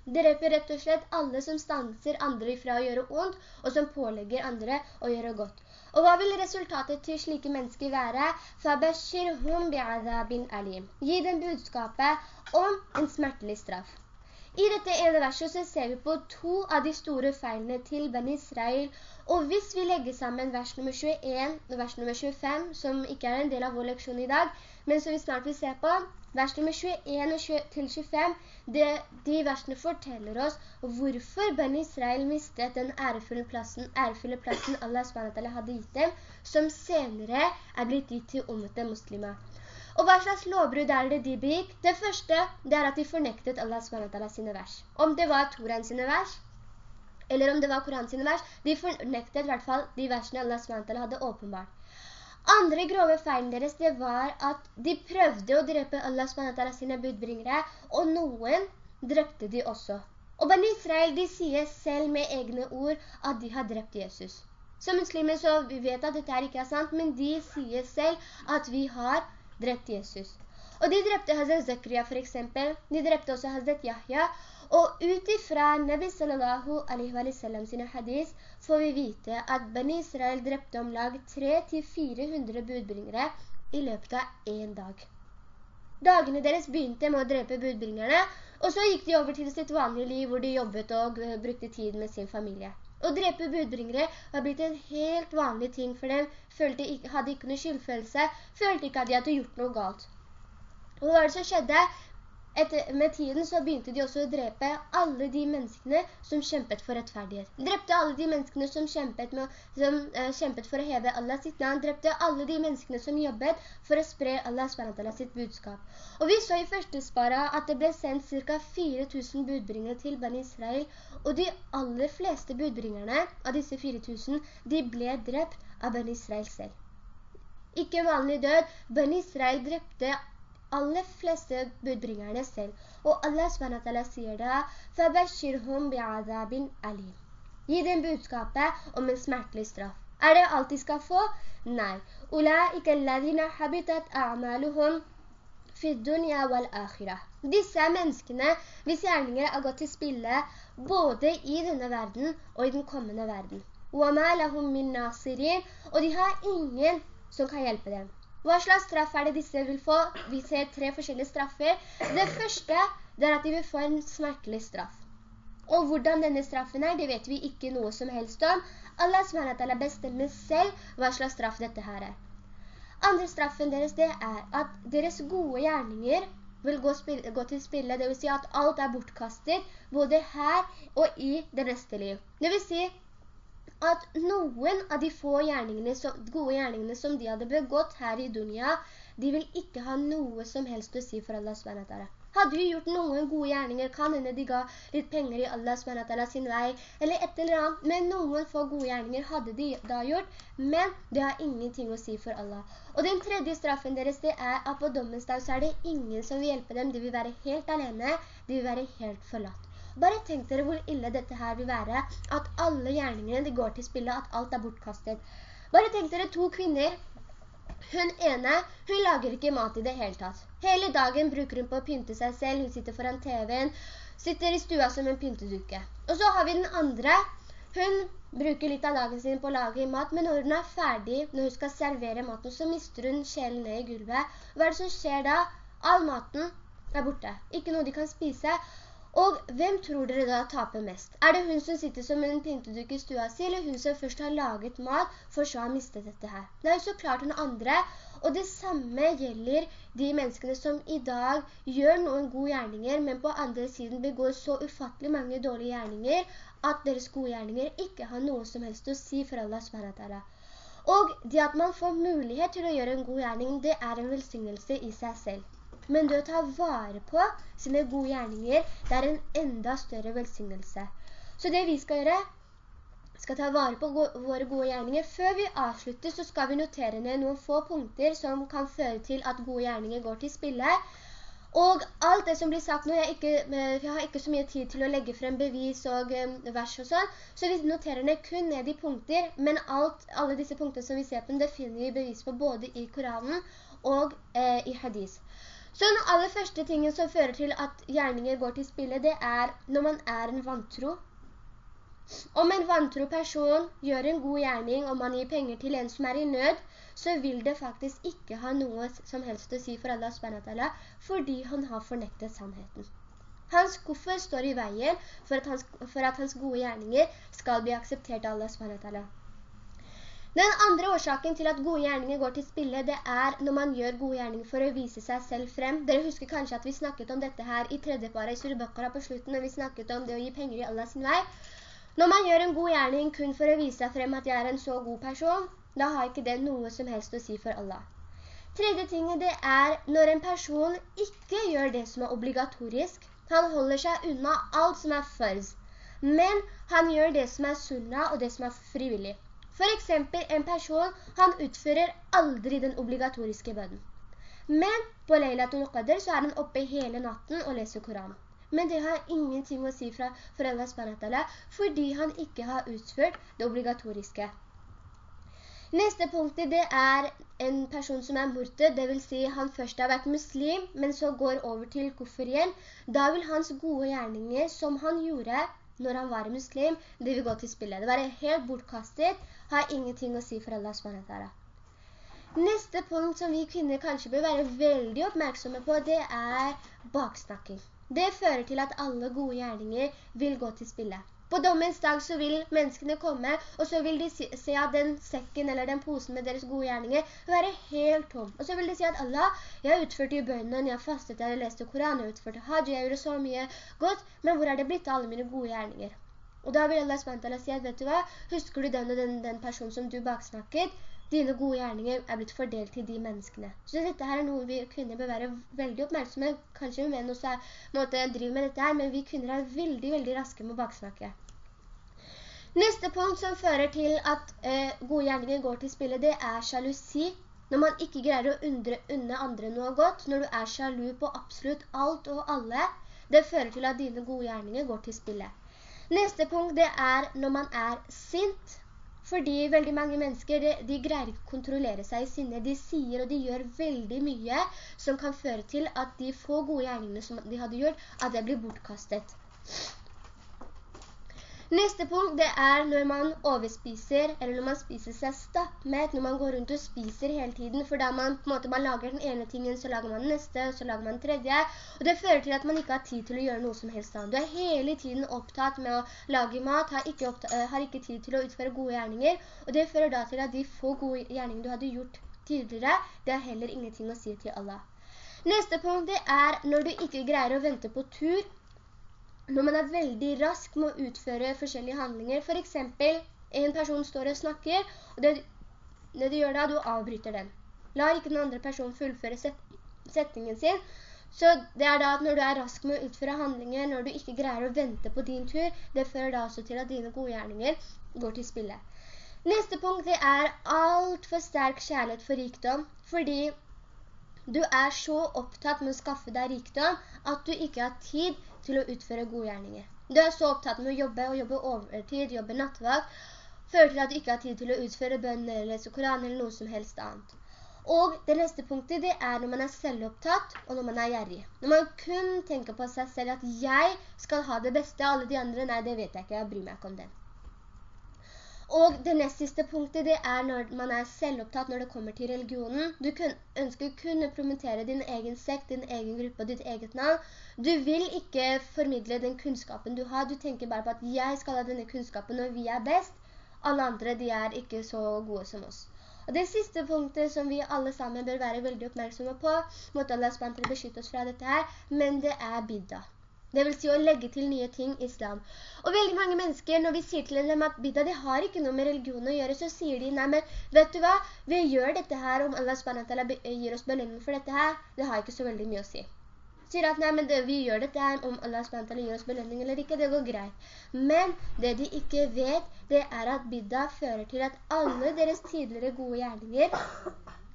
De dreper rett og slett alle som stanser andre fra å gjøre ondt, og som pålegger andre å gjøre godt. Og hva vil resultatet til slike mennesker være? فَبَشِّرْهُمْ بِعَذَابٍ alim. Gi dem budskapet om en smertelig straff. I dette ene verset så ser vi på to av de store feilene til Ben Israel, og hvis vi legger sammen vers nummer 21 og vers nummer 25, som ikke er en del av vår leksjon i dag, men som vi snart vil se på, vers nummer 21 til 25, det, de versene forteller oss hvorfor Ben Israel mistet den ærefulle plassen, ærefulle plassen Allah SWT hadde gitt dem, som senere er blitt gitt til omvete muslimer. Og hva slags lovbrudd er det de begikk? Det første, det er at de fornektet Allah SWT sine vers. Om det var Toran sine vers, eller om det var Koran sine vers, de fornektet i hvert fall de versene Allah SWT hadde åpenbart. Andre grove feilen deres, det var at de prøvde å drepe Allah SWT sine budbringere, og noen drepte de også. Og Ben Israel, de sier selv med egne ord at de har drept Jesus. Som muslimer så vi vet at dette ikke er sant, men de sier selv at vi har drept Jesus. Og de drepte Hazret Zakaria for eksempel, de drepte også Hazret Yahya, og utifra Nabi sallallahu alaihi wa sallam sine hadis får vi vite at Bani Israel drepte om lag 300-400 budbringere i løpet av en dag. Dagene deres begynte med å drepe budbringerne, og så gikk de over til sitt vanlige liv hvor de jobbet og brukte tid med sin familie. Å drepe budbringere var blitt en helt vanlig ting for dem, følte, hadde ikke noe skyldfølelse, følte ikke at de hadde gjort noe galt. Og hva var det som skjedde? Etter, med tiden så begynte de også å drepe alle de menneskene som kjempet for rettferdighet. Drepte alle de menneskene som kjempet, med, som, uh, kjempet for å heve Allah sitt navn. Drepte alle de menneskene som jobbet for å spre Allah sitt budskap. Og vi så i første spara at det ble sendt ca. 4000 budbringere til Ben Israel, og de aller fleste budbringerne av disse 4000, de ble drept av Ben Israel selv. Ikke vanlig død. Ben Israel drepte alle fleste budbringerne selv. Og Allah SWT sier da, «Fabashirhum bi'adabin alim». Gi dem budskapet om en smertelig straff. Er det alt de skal få? Nei. «Ulaika alladhina habitat a'maluhum fid dunya wal akhirah». Disse er menneskene hvis gjerninger har gått til spille både i denne verden og i den kommende verden. «Wama lahum min nasirin», og de har ingen som kan hjelpe dem. Hva slags straff er det disse vil få? Vi ser tre forskjellige straffer. Det første er at de vil få en smertelig straff. Og hvordan denne straffen er, det vet vi ikke noe som helst om. Allah SWT bestemmer selv hva slags straff dette her er. Andre straffen deres det er at deres gode gjerninger vil gå, gå, til spille, det vil si at alt er bortkastet, både her og i det neste liv. Det vil si at noen av de få gjerningene, gode gjerningene som de hadde begått her i dunia, de vil ikke ha noe som helst å si for Allah SWT. Hadde vi gjort noen gode gjerninger, kan henne de ga litt penger i Allah SWT sin vei, eller et eller annet, men noen få gode gjerninger hadde de da gjort, men det har ingenting å si for Allah. Og den tredje straffen deres, det er at på dommens dag så er det ingen som vil hjelpe dem, de vil være helt alene, de vil være helt forlatt. Bare tenk dere hvor ille dette her vil være, at alle gjerningene de går til spillet, at alt er bortkastet. Bare tenk dere to kvinner, hun ene, hun lager ikke mat i det hele tatt. Hele dagen bruker hun på å pynte seg selv, hun sitter foran TV-en, sitter i stua som en pyntedukke. Og så har vi den andre, hun bruker litt av dagen sin på å lage mat, men når hun er ferdig, når hun skal servere maten, så mister hun sjelen ned i gulvet. Hva er det som skjer da? All maten er borte. Ikke noe de kan spise. Og hvem tror dere da taper mest? Er det hun som sitter som en pinteduk i stua si, eller hun som først har laget mat, for så har mistet dette her? Det er jo så klart hun andre, og det samme gjelder de menneskene som i dag gjør noen gode gjerninger, men på andre siden begår så ufattelig mange dårlige gjerninger, at deres gode gjerninger ikke har noe som helst å si for Allah SWT. Og det at man får mulighet til å gjøre en god gjerning, det er en velsignelse i seg selv. Men det å ta vare på sine gode gjerninger, det er en enda større velsignelse. Så det vi skal gjøre, skal ta vare på våre gode gjerninger. Før vi avslutter, så skal vi notere ned noen få punkter som kan føre til at gode gjerninger går til spille. Og alt det som blir sagt nå, jeg, ikke, eh, jeg, har ikke så mye tid til å legge frem bevis og um, vers og sånn, så vi noterer ned kun ned i punkter, men alt, alle disse punktene som vi ser på, det finner vi bevis på både i Koranen og eh, i hadis. Så den aller første tingen som fører til at gjerninger går til spillet, det er når man er en vantro. Om en vantro person gjør en god gjerning, og man gir penger til en som er i nød, så vil det faktisk ikke ha noe som helst å si for Allah SWT, fordi han har fornektet sannheten. Hans koffer står i veien for at hans, for at hans gode gjerninger skal bli akseptert av Allah SWT. Den andre årsaken til at gode gjerninger går til spille, det er når man gjør gode gjerninger for å vise seg selv frem. Dere husker kanskje at vi snakket om dette her i tredje para i Surabakara på slutten, når vi snakket om det å gi penger i Allah sin vei. Når man gjør en god gjerning kun for å vise seg frem at jeg er en så god person, da har ikke det noe som helst å si for Allah. Tredje tinget det er når en person ikke gjør det som er obligatorisk. Han holder seg unna alt som er farz. Men han gjør det som er sunna og det som er frivillig. For eksempel en person, han utfører aldri den obligatoriske bønnen. Men på Leilatul Qadr så er han oppe hele natten og leser Koran. Men det har ingenting å si fra Allah SWT, fordi han ikke har utført det obligatoriske. Neste punkt det er en person som er morte, det vil si han først har vært muslim, men så går over til kuffer igjen. Da vil hans gode gjerninger som han gjorde når han var muslim, det vil gå til spillet. Det var helt bortkastet, har ingenting å si for Allah SWT. Neste punkt som vi kvinner kanskje bør være veldig oppmerksomme på, det er baksnakking. Det fører til at alle gode gjerninger vil gå til spillet. På dommens dag så vil menneskene komme, og så vil de se at den sekken eller den posen med deres gode gjerninger være helt tom. Og så vil de si at Allah, jeg utførte jo bønnen, jeg fastet, jeg leste Koran, jeg utførte hajj, jeg gjorde så mye godt, men hvor er det blitt alle mine gode gjerninger? Og da vil Allah si at, vet du hva, husker du den og den, den personen som du baksnakket? Dine gode gjerninger er blitt fordelt til de menneskene. Så dette her er noe vi kvinner bør være veldig oppmerksomme. Kanskje vi menn også er, måte, driver med dette her, men vi kvinner er veldig, veldig raske med å baksnakke. Neste punkt som fører til at eh, gode gjerninger går til spillet, det er sjalusi. Når man ikke greier å undre, unne andre noe godt, når du er sjalu på absolutt alt og alle, det fører til at dine gode gjerninger går til spillet. Neste punkt det er når man er sint. Fordi veldig mange mennesker, de, de greier ikke å kontrollere seg i sinne. De sier og de gjør veldig mye som kan føre til at de få gode gjerningene som de hadde gjort, at det blir bortkastet. Neste punkt det er når man overspiser, eller når man spiser seg stappmett, når man går rundt og spiser hele tiden, for da man, på en måte, bare lager den ene tingen, så lager man den neste, og så lager man den tredje, og det fører til at man ikke har tid til å gjøre noe som helst annet. Du er hele tiden opptatt med å lage mat, har ikke, eh, har ikke tid til å utføre gode gjerninger, og det fører da til at de få gode gjerningene du hadde gjort tidligere, det har heller ingenting å si til Allah. Neste punkt det er når du ikke greier å vente på tur, når man er veldig rask med å utføre forskjellige handlinger, for eksempel En person står og snakker, og det, det du gjør da, du avbryter den. La ikke den andre personen fullføre set, setningen sin, så det er da at når du er rask med å utføre handlinger, når du ikke greier å vente på din tur, det fører da også til at dine gode gjerninger går til spille. Neste punkt det er alt for sterk kjærlighet for rikdom, fordi du er så opptatt med å skaffe deg rikdom at du ikke har tid til å utføre gode gjerninger. Du er så opptatt med å jobbe og jobbe overtid, jobbe nattvakt, fører til at du ikke har tid til å utføre bønner, lese Koran eller noe som helst annet. Og det neste punktet det er når man er selvopptatt og når man er gjerrig. Når man kun tenker på seg selv at jeg skal ha det beste, alle de andre, nei det vet jeg ikke, jeg bryr meg ikke om det. Og det nest siste punktet, det er når man er selvopptatt når det kommer til religionen. Du ønsker kun å promotere din egen sekt, din egen gruppe og ditt eget navn. Du vil ikke formidle den kunnskapen du har. Du tenker bare på at jeg skal ha denne kunnskapen og vi er best. Alle andre, de er ikke så gode som oss. Og det siste punktet som vi alle sammen bør være veldig oppmerksomme på, måtte Allah SWT beskytte oss fra dette her, men det er bidda. Det vil si å legge til nye ting i islam. Og veldig mange mennesker, når vi sier til dem at bidda, det har ikke noe med religion å gjøre, så sier de, nei, men vet du hva? Vi gjør dette her, om Allah gir oss belønning for dette her, det har ikke så veldig mye å si. Sier at, nei, men det, vi gjør dette her, om Allah SWT gir oss belønning eller ikke, det går greit. Men det de ikke vet, det er at bidda fører til at alle deres tidligere gode gjerninger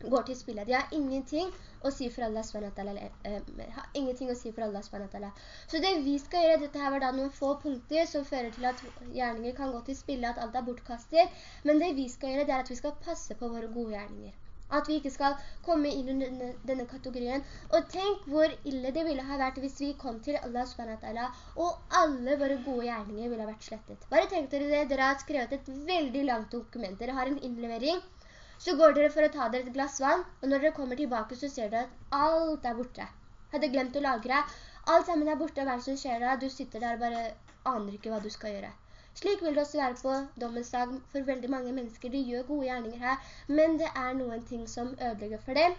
går til spillet. De har ingenting å si for Allah SWT. Eh, har ingenting å si for Allah SWT. Så det vi skal gjøre, dette her var da noen få punkter som fører til at gjerninger kan gå til spillet, at alt er bortkastet. Men det vi skal gjøre, det er at vi skal passe på våre gode gjerninger. At vi ikke skal komme inn under denne, denne, kategorien. Og tenk hvor ille det ville ha vært hvis vi kom til Allah SWT, og alle våre gode gjerninger ville ha vært slettet. Bare tenk dere det, dere har skrevet et veldig langt dokument. Dere har en innlevering så går dere for å ta dere et glass vann, og når dere kommer tilbake så ser dere at alt er borte. Hadde glemt å lagre. Alt sammen er borte, hva som skjer da? Du sitter der og bare aner ikke hva du skal gjøre. Slik vil det også være på dommens dag for veldig mange mennesker. De gjør gode gjerninger her, men det er noen ting som ødelegger for dem.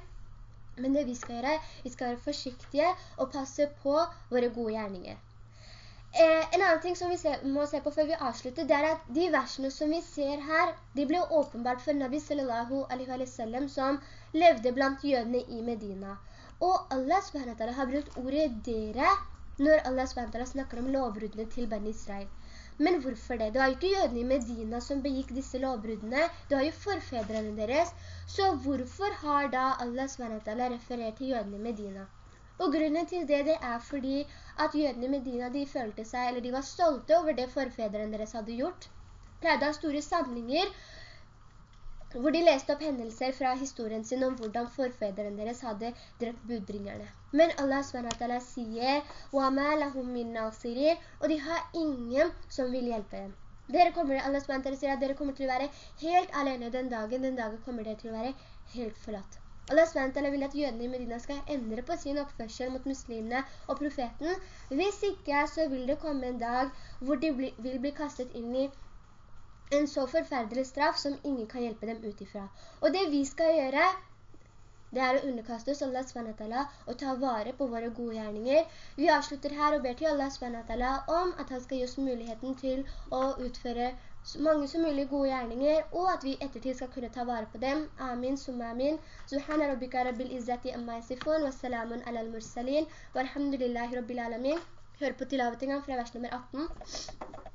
Men det vi skal gjøre, vi skal være forsiktige og passe på våre gode gjerninger. Eh, en annen ting som vi se, må se på før vi avslutter, det er at de versene som vi ser her, de ble åpenbart for Nabi sallallahu alaihi wa sallam som levde blant jødene i Medina. Og Allah SWT har brukt ordet dere når Allah SWT snakker om lovbruddene til Ben Israel. Men hvorfor det? Det var jo ikke jødene i Medina som begikk disse lovbruddene, det var jo forfedrene deres. Så hvorfor har da Allah SWT referert til jødene i Medina? Og grunnen til det, det er fordi at jødene i Medina, de følte seg, eller de var stolte over det forfedrene deres hadde gjort. Pleide av store samlinger, hvor de leste opp hendelser fra historien sin om hvordan forfedrene deres hadde drept budbringerne. Men Allah SWT sier, og de har ingen som vil hjelpe dem. Dere kommer, Allah SWT sier at dere kommer til å være helt alene den dagen, den dagen kommer dere til å være helt forlatt. Allah SWT vil at jødene i Medina skal endre på sin oppførsel mot muslimene og profeten. Hvis ikke, så vil det komme en dag hvor de vil bli kastet inn i en så forferdelig straff som ingen kan hjelpe dem utifra. Og det vi skal gjøre, det er å underkaste oss Allah SWT og ta vare på våre gode gjerninger. Vi avslutter her og ber til Allah SWT om at han skal gi oss muligheten til å utføre mange som mulig gode gjerninger, og at vi ettertid skal kunne ta vare på dem. Amin, summa amin. Subhana rabbika rabbil izzati amma yasifun, wassalamun ala al-mursalin, walhamdulillahi rabbil alamin. Hør på tilavet en gang fra vers nummer 18.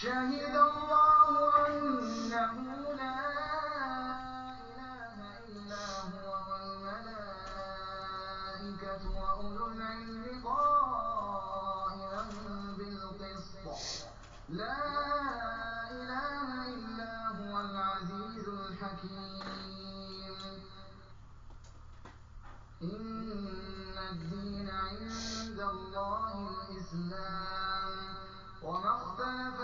شهد الله أنه لا إله إلا هو والملائكة وأولو العلم قائلا بالقسط. لا إله إلا هو العزيز الحكيم.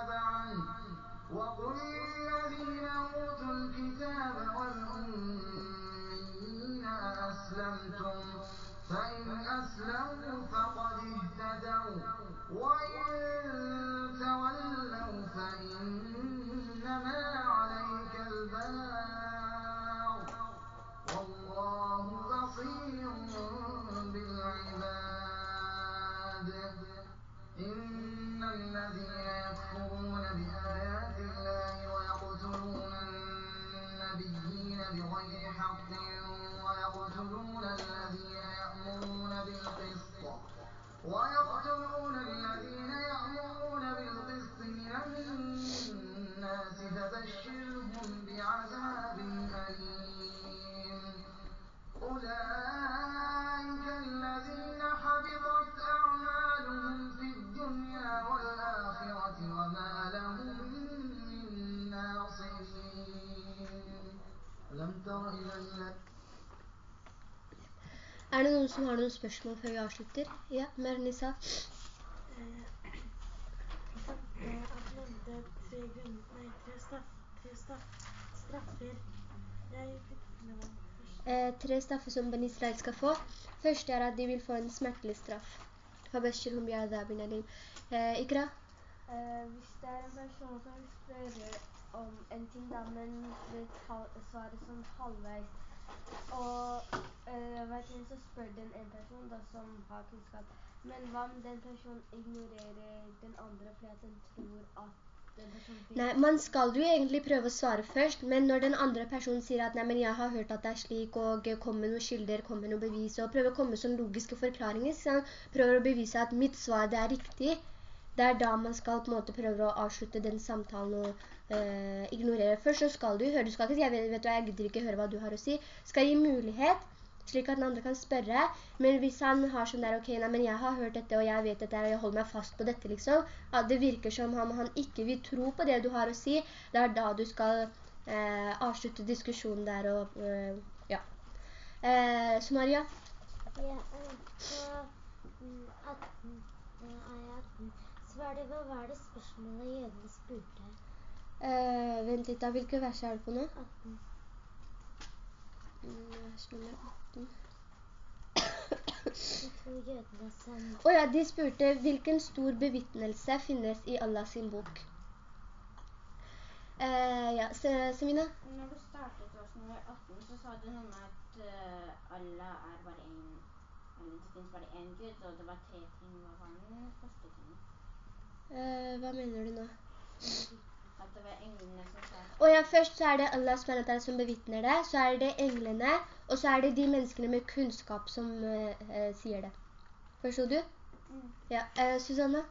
اتبعني وقل للذين أوتوا الكتاب والأمين أسلمتم فإن أسلموا فقد Er det noen som har noen spørsmål før vi avslutter? Ja, Mernissa. Han nevnte tre grunner, nei, tre, straff, tre straff, straffer. Først. Eh, tre straffer som Ben Israel skal få. Første er at de vil få en smertelig straff. Fabashirhum bi'adhabin alim. Eh, Ikra? Eh, hvis det er en person som spør om en ting da, men svarer sånn halvveis, og eh, vet du, så spør den en person da som har kunnskap, men hva om den personen ignorerer den andre fordi at den tror at. Nei, man skal jo egentlig prøve å svare først, men når den andre personen sier at «Nei, men jeg har hørt at det er slik, og kom med noen skylder, kom med noen bevis», og prøver å komme med logiske forklaringer, så prøver å bevise at mitt svar det er riktig, det er da man skal på en måte prøve å avslutte den samtalen og eh, ignorere. Først så skal du høre, du skal ikke si, jeg vet, vet du, jeg gidder ikke høre hva du har å si, skal gi mulighet, slik at den andre kan spørre, men hvis han har sånn der, ok, nei, men jeg har hørt dette, og jeg vet dette, og jeg holder meg fast på dette, liksom, at det virker som om han ikke vil tro på det du har å si, det er da du skal eh, avslutte diskusjonen der, og eh, ja. Eh, Sumaria? Ja, eh, er mm, 18, aya 18, så var det, hva var det spørsmålet jødene spurte? Uh, vent litt da, hvilke vers er det på nå? 18. Mm, Vers nummer 18. De to jødene ja, de spurte hvilken stor bevittnelse finnes i Allah sin bok. Eh, ja, Semina? Når du startet vers nummer 18, så sa du noe med at eh, Allah er bare en, eller det finnes bare en Gud, og det var tre ting. Hva var den første tingen? Eh, hva mener du nå? At det var englene som sa Og ja, først så er det Allah SWT som bevittner det, så er det englene, og så er det de menneskene med kunnskap som eh, eh, sier det. Forstod du? Ja, eh, Susanne?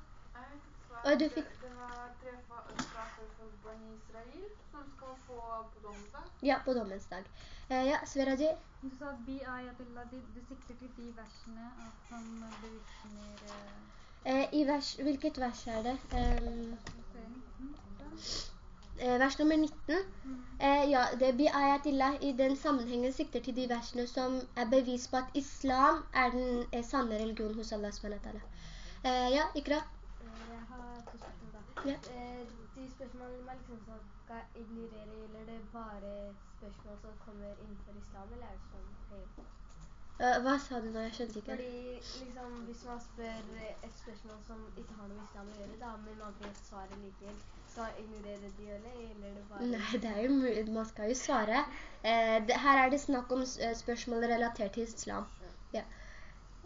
Oi, du fikk... Det var tre for Bani Israel som skal få på dommens dag. Ja, på dommens dag. Eh, ja, Sveraji? Du sa bi ayatillah, du, du sikter til de versene at som bevitner eh, Eh, I vers, hvilket vers er det? Se 19, da. eh, vers nummer 19. Eh, ja, det bi ayatillah i den sammenhengen sikter til de versene som er bevis på at islam er den er sanne religion hos Allah SWT. Eh, ja, Ikra? Eh, Jeg har to spørsmål da. Ja. Eh, de spørsmålene man liksom skal ignorere, gjelder det bare spørsmål som kommer innenfor islam, eller er det sånn helt? Eh, hva sa du nå? Jeg skjønte ikke. Fordi liksom, hvis man spør eh, et spørsmål som ikke har noe visst islam å gjøre, da, men man vet svaret likevel, skal ignorere de eller, eller er det bare... Nei, det er jo mulig. Man skal jo svare. Eh, det, her er det snakk om eh, spørsmål relatert til islam. Ja.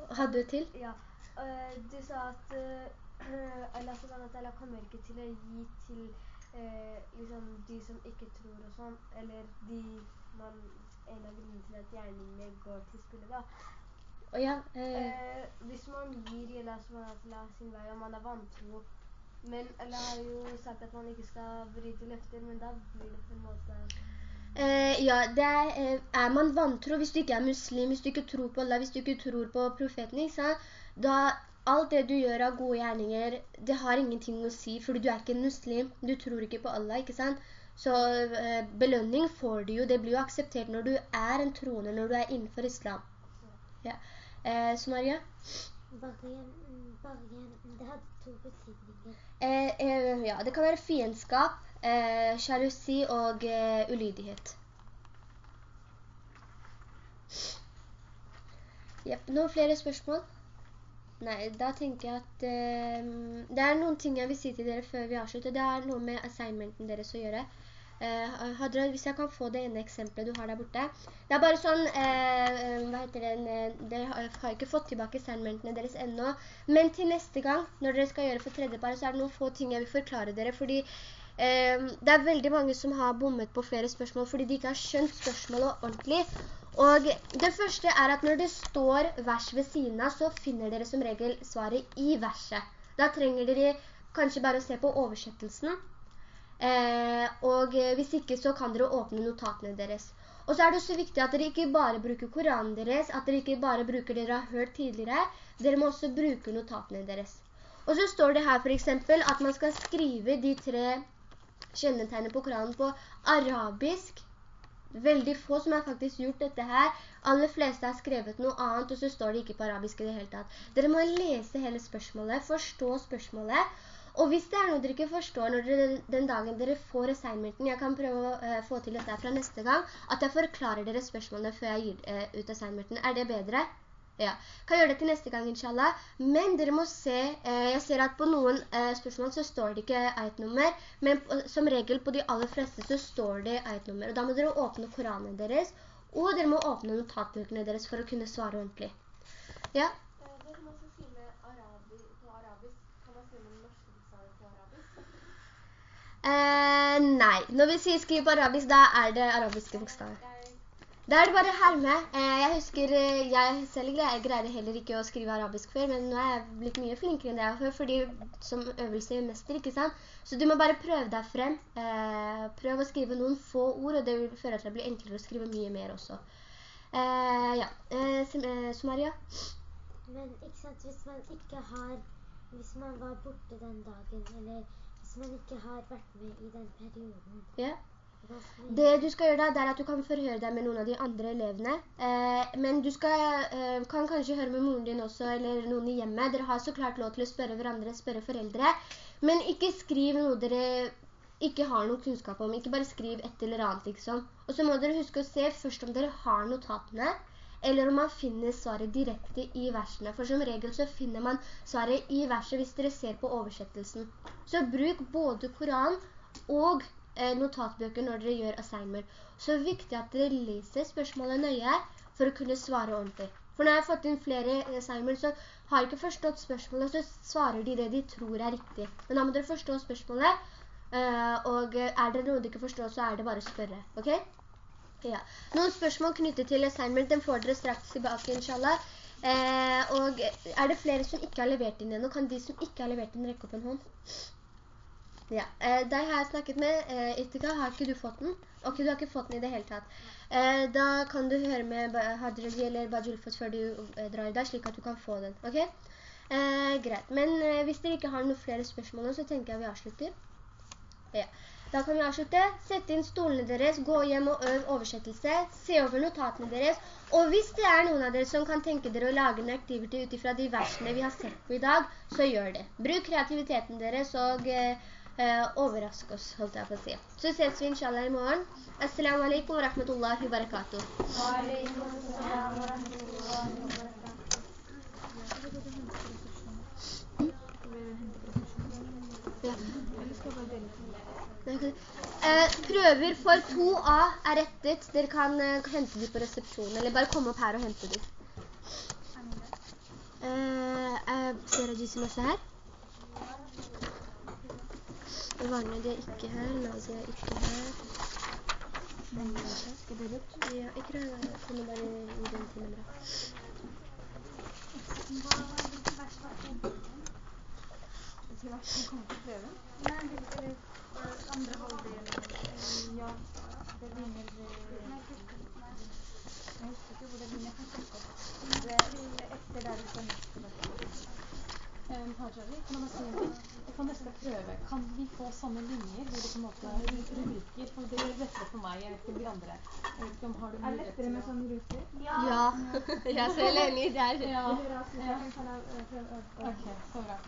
Hadde du til? Ja, Uh, du sa at uh, Allah ta'ala kommer ikke til å gi til uh, liksom de som ikke tror og sånn, eller de man, en av grunnene til at gjerningene går til spille da. Ja, eh, Eh, hvis man gir subhanahu sin vei, og man er vantro, men Allah har jo sagt at man ikke skal bryte løfter, men da blir det på en måte... Eh, ja, det er, eh, er man vantro hvis du ikke er muslim, hvis du ikke tror på Allah, hvis du ikke tror på profeten, ikke sant? Da alt det du gjør av gode gjerninger, det har ingenting å si, fordi du er ikke en muslim, du tror ikke på Allah, ikke sant? Så eh, belønning får du jo, det blir jo akseptert når du er en troende, når du er innenfor islam. Ja. Eh, Sumaria? Barrieren, bare, det hadde to betydninger. Eh, eh, ja, det kan være fiendskap, eh, sjalusi og eh, ulydighet. Yep. noen flere spørsmål? Nei, da tenker jeg at eh, det er noen ting jeg vil si til dere før vi avslutter. Det er noe med assignmenten deres å gjøre. Eh, Hadra, hvis jeg kan få det ene eksempelet du har der borte. Det er bare sånn, eh, hva heter det, dere har, ikke fått tilbake assignmentene deres ennå, men til neste gang, når dere skal gjøre for tredje par, så er det noen få ting jeg vil forklare dere, fordi eh, det er veldig mange som har bommet på flere spørsmål, fordi de ikke har skjønt spørsmålet ordentlig, og det første er at når det står vers ved siden av, så finner dere som regel svaret i verset. Da trenger dere kanskje bare å se på oversettelsen. Eh, og hvis ikke så kan dere åpne notatene deres. Og så er det også viktig at dere ikke bare bruker Koranen deres, at dere ikke bare bruker det dere har hørt tidligere, dere må også bruke notatene deres. Og så står det her for eksempel at man skal skrive de tre kjennetegnene på Koranen på arabisk, veldig få som har faktisk gjort dette her. Alle fleste har skrevet noe annet, og så står det ikke på arabisk i det hele tatt. Dere må lese hele spørsmålet, forstå spørsmålet, og hvis det er noe dere ikke forstår dere, den dagen dere får assignmenten, jeg kan prøve å uh, få til dette fra neste gang, at jeg forklarer dere spørsmålene før jeg gir uh, ut assignmenten. Er det bedre? Ja, kan gjøre det til neste gang, inshallah. Men dere må se, eh, jeg ser at på noen eh, spørsmål så står det ikke eit-nummer, men på, som regel på de aller fleste så står det eit-nummer. Og da må dere åpne Koranen deres, og dere må åpne notatbøkene deres for å kunne svare ordentlig. Ja? Det kan skrive arabi, på arabisk. Kan man skrive norske bokstaver på arabisk? Eh, nei, når vi sier skriv på arabisk, da er det arabiske bokstaver. Jeg Da er det bare herme. Eh, jeg husker, eh, jeg selv greier, greide heller ikke å skrive arabisk før, men nå er jeg blitt mye flinkere enn det jeg før, fordi som øvelse er mester, ikke sant? Så du må bare prøve deg frem. Eh, prøv å skrive noen få ord, og det vil føre til at det blir enklere å skrive mye mer også. Ja, Sumaria? Men ikke sant, hvis man ikke har, hvis man var borte den dagen, eller hvis man ikke har vært med i den perioden, Ja? Det du skal gjøre da, det er at du kan forhøre deg med noen av de andre elevene. Eh, men du skal, eh, kan kanskje høre med moren din også, eller noen i hjemmet. Dere har så klart lov til å spørre hverandre, spørre foreldre. Men ikke skriv noe dere ikke har noen kunnskap om. Ikke bare skriv et eller annet, liksom. Og så må dere huske å se først om dere har notatene, eller om man finner svaret direkte i versene. For som regel så finner man svaret i verset hvis dere ser på oversettelsen. Så bruk både Koran og notatbøker når dere gjør assignment. Så det er viktig at dere leser spørsmålet nøye for å kunne svare ordentlig. For når jeg har fått inn flere assignment, så har jeg ikke forstått spørsmålet, så svarer de det de tror er riktig. Men da må dere forstå spørsmålet, eh, og er det noe de ikke forstår, så er det bare å spørre. Ok? Ja. Noen spørsmål knyttet til assignment, den får dere straks tilbake, inshallah. Eh, og er det flere som ikke har levert inn ennå? Kan de som ikke har levert inn rekke opp en hånd? Ja, eh, deg har jeg snakket med, eh, Itika, har ikke du fått den? Ok, du har ikke fått den i det hele tatt. Eh, da kan du høre med Hadraji eller Bajulfot før du drar i dag, slik at du kan få den, ok? Greit, men hvis dere ikke har noen flere spørsmål så tenker jeg vi avslutter. Ja, da kan vi avslutte. Sett inn stolene deres, gå hjem og øv oversettelse, se over notatene deres, og hvis det er noen av dere som kan tenke dere å lage en activity utifra de versene vi har sett på i dag, så gjør det. Bruk kreativiteten deres og eh, eh, overrask oss, holdt jeg på å si. Så ses vi inshallah i morgen. Assalamu alaikum wa rahmatullahi wa barakatuh. Ja. Eh, prøver for 2A er rettet. Dere kan eh, hente de på resepsjonen, eller bare komme opp her og hente de. Eh, jeg Sera Jisim også her? Varne, de er ikke her. Nazi er ikke her. Skal dere ut? Ja, ikke det. Jeg kommer bare i den til meg da? Nei, det er andre halvdel. eh, Ja, det begynner Nei, jeg husker ikke hvor det begynner. Jeg opp. Det er etter der du står neste Hajavi, kan neste prøve, kan vi få sånne linjer hvor det på en måte rubriker? for det gjør lettere for meg, ikke om de andre. Om har du Er det lettere med sånne ruter? Ja, jeg er så enig der. Ja, Veldig ja. jeg kan prøve å øve på. Ok, så bra.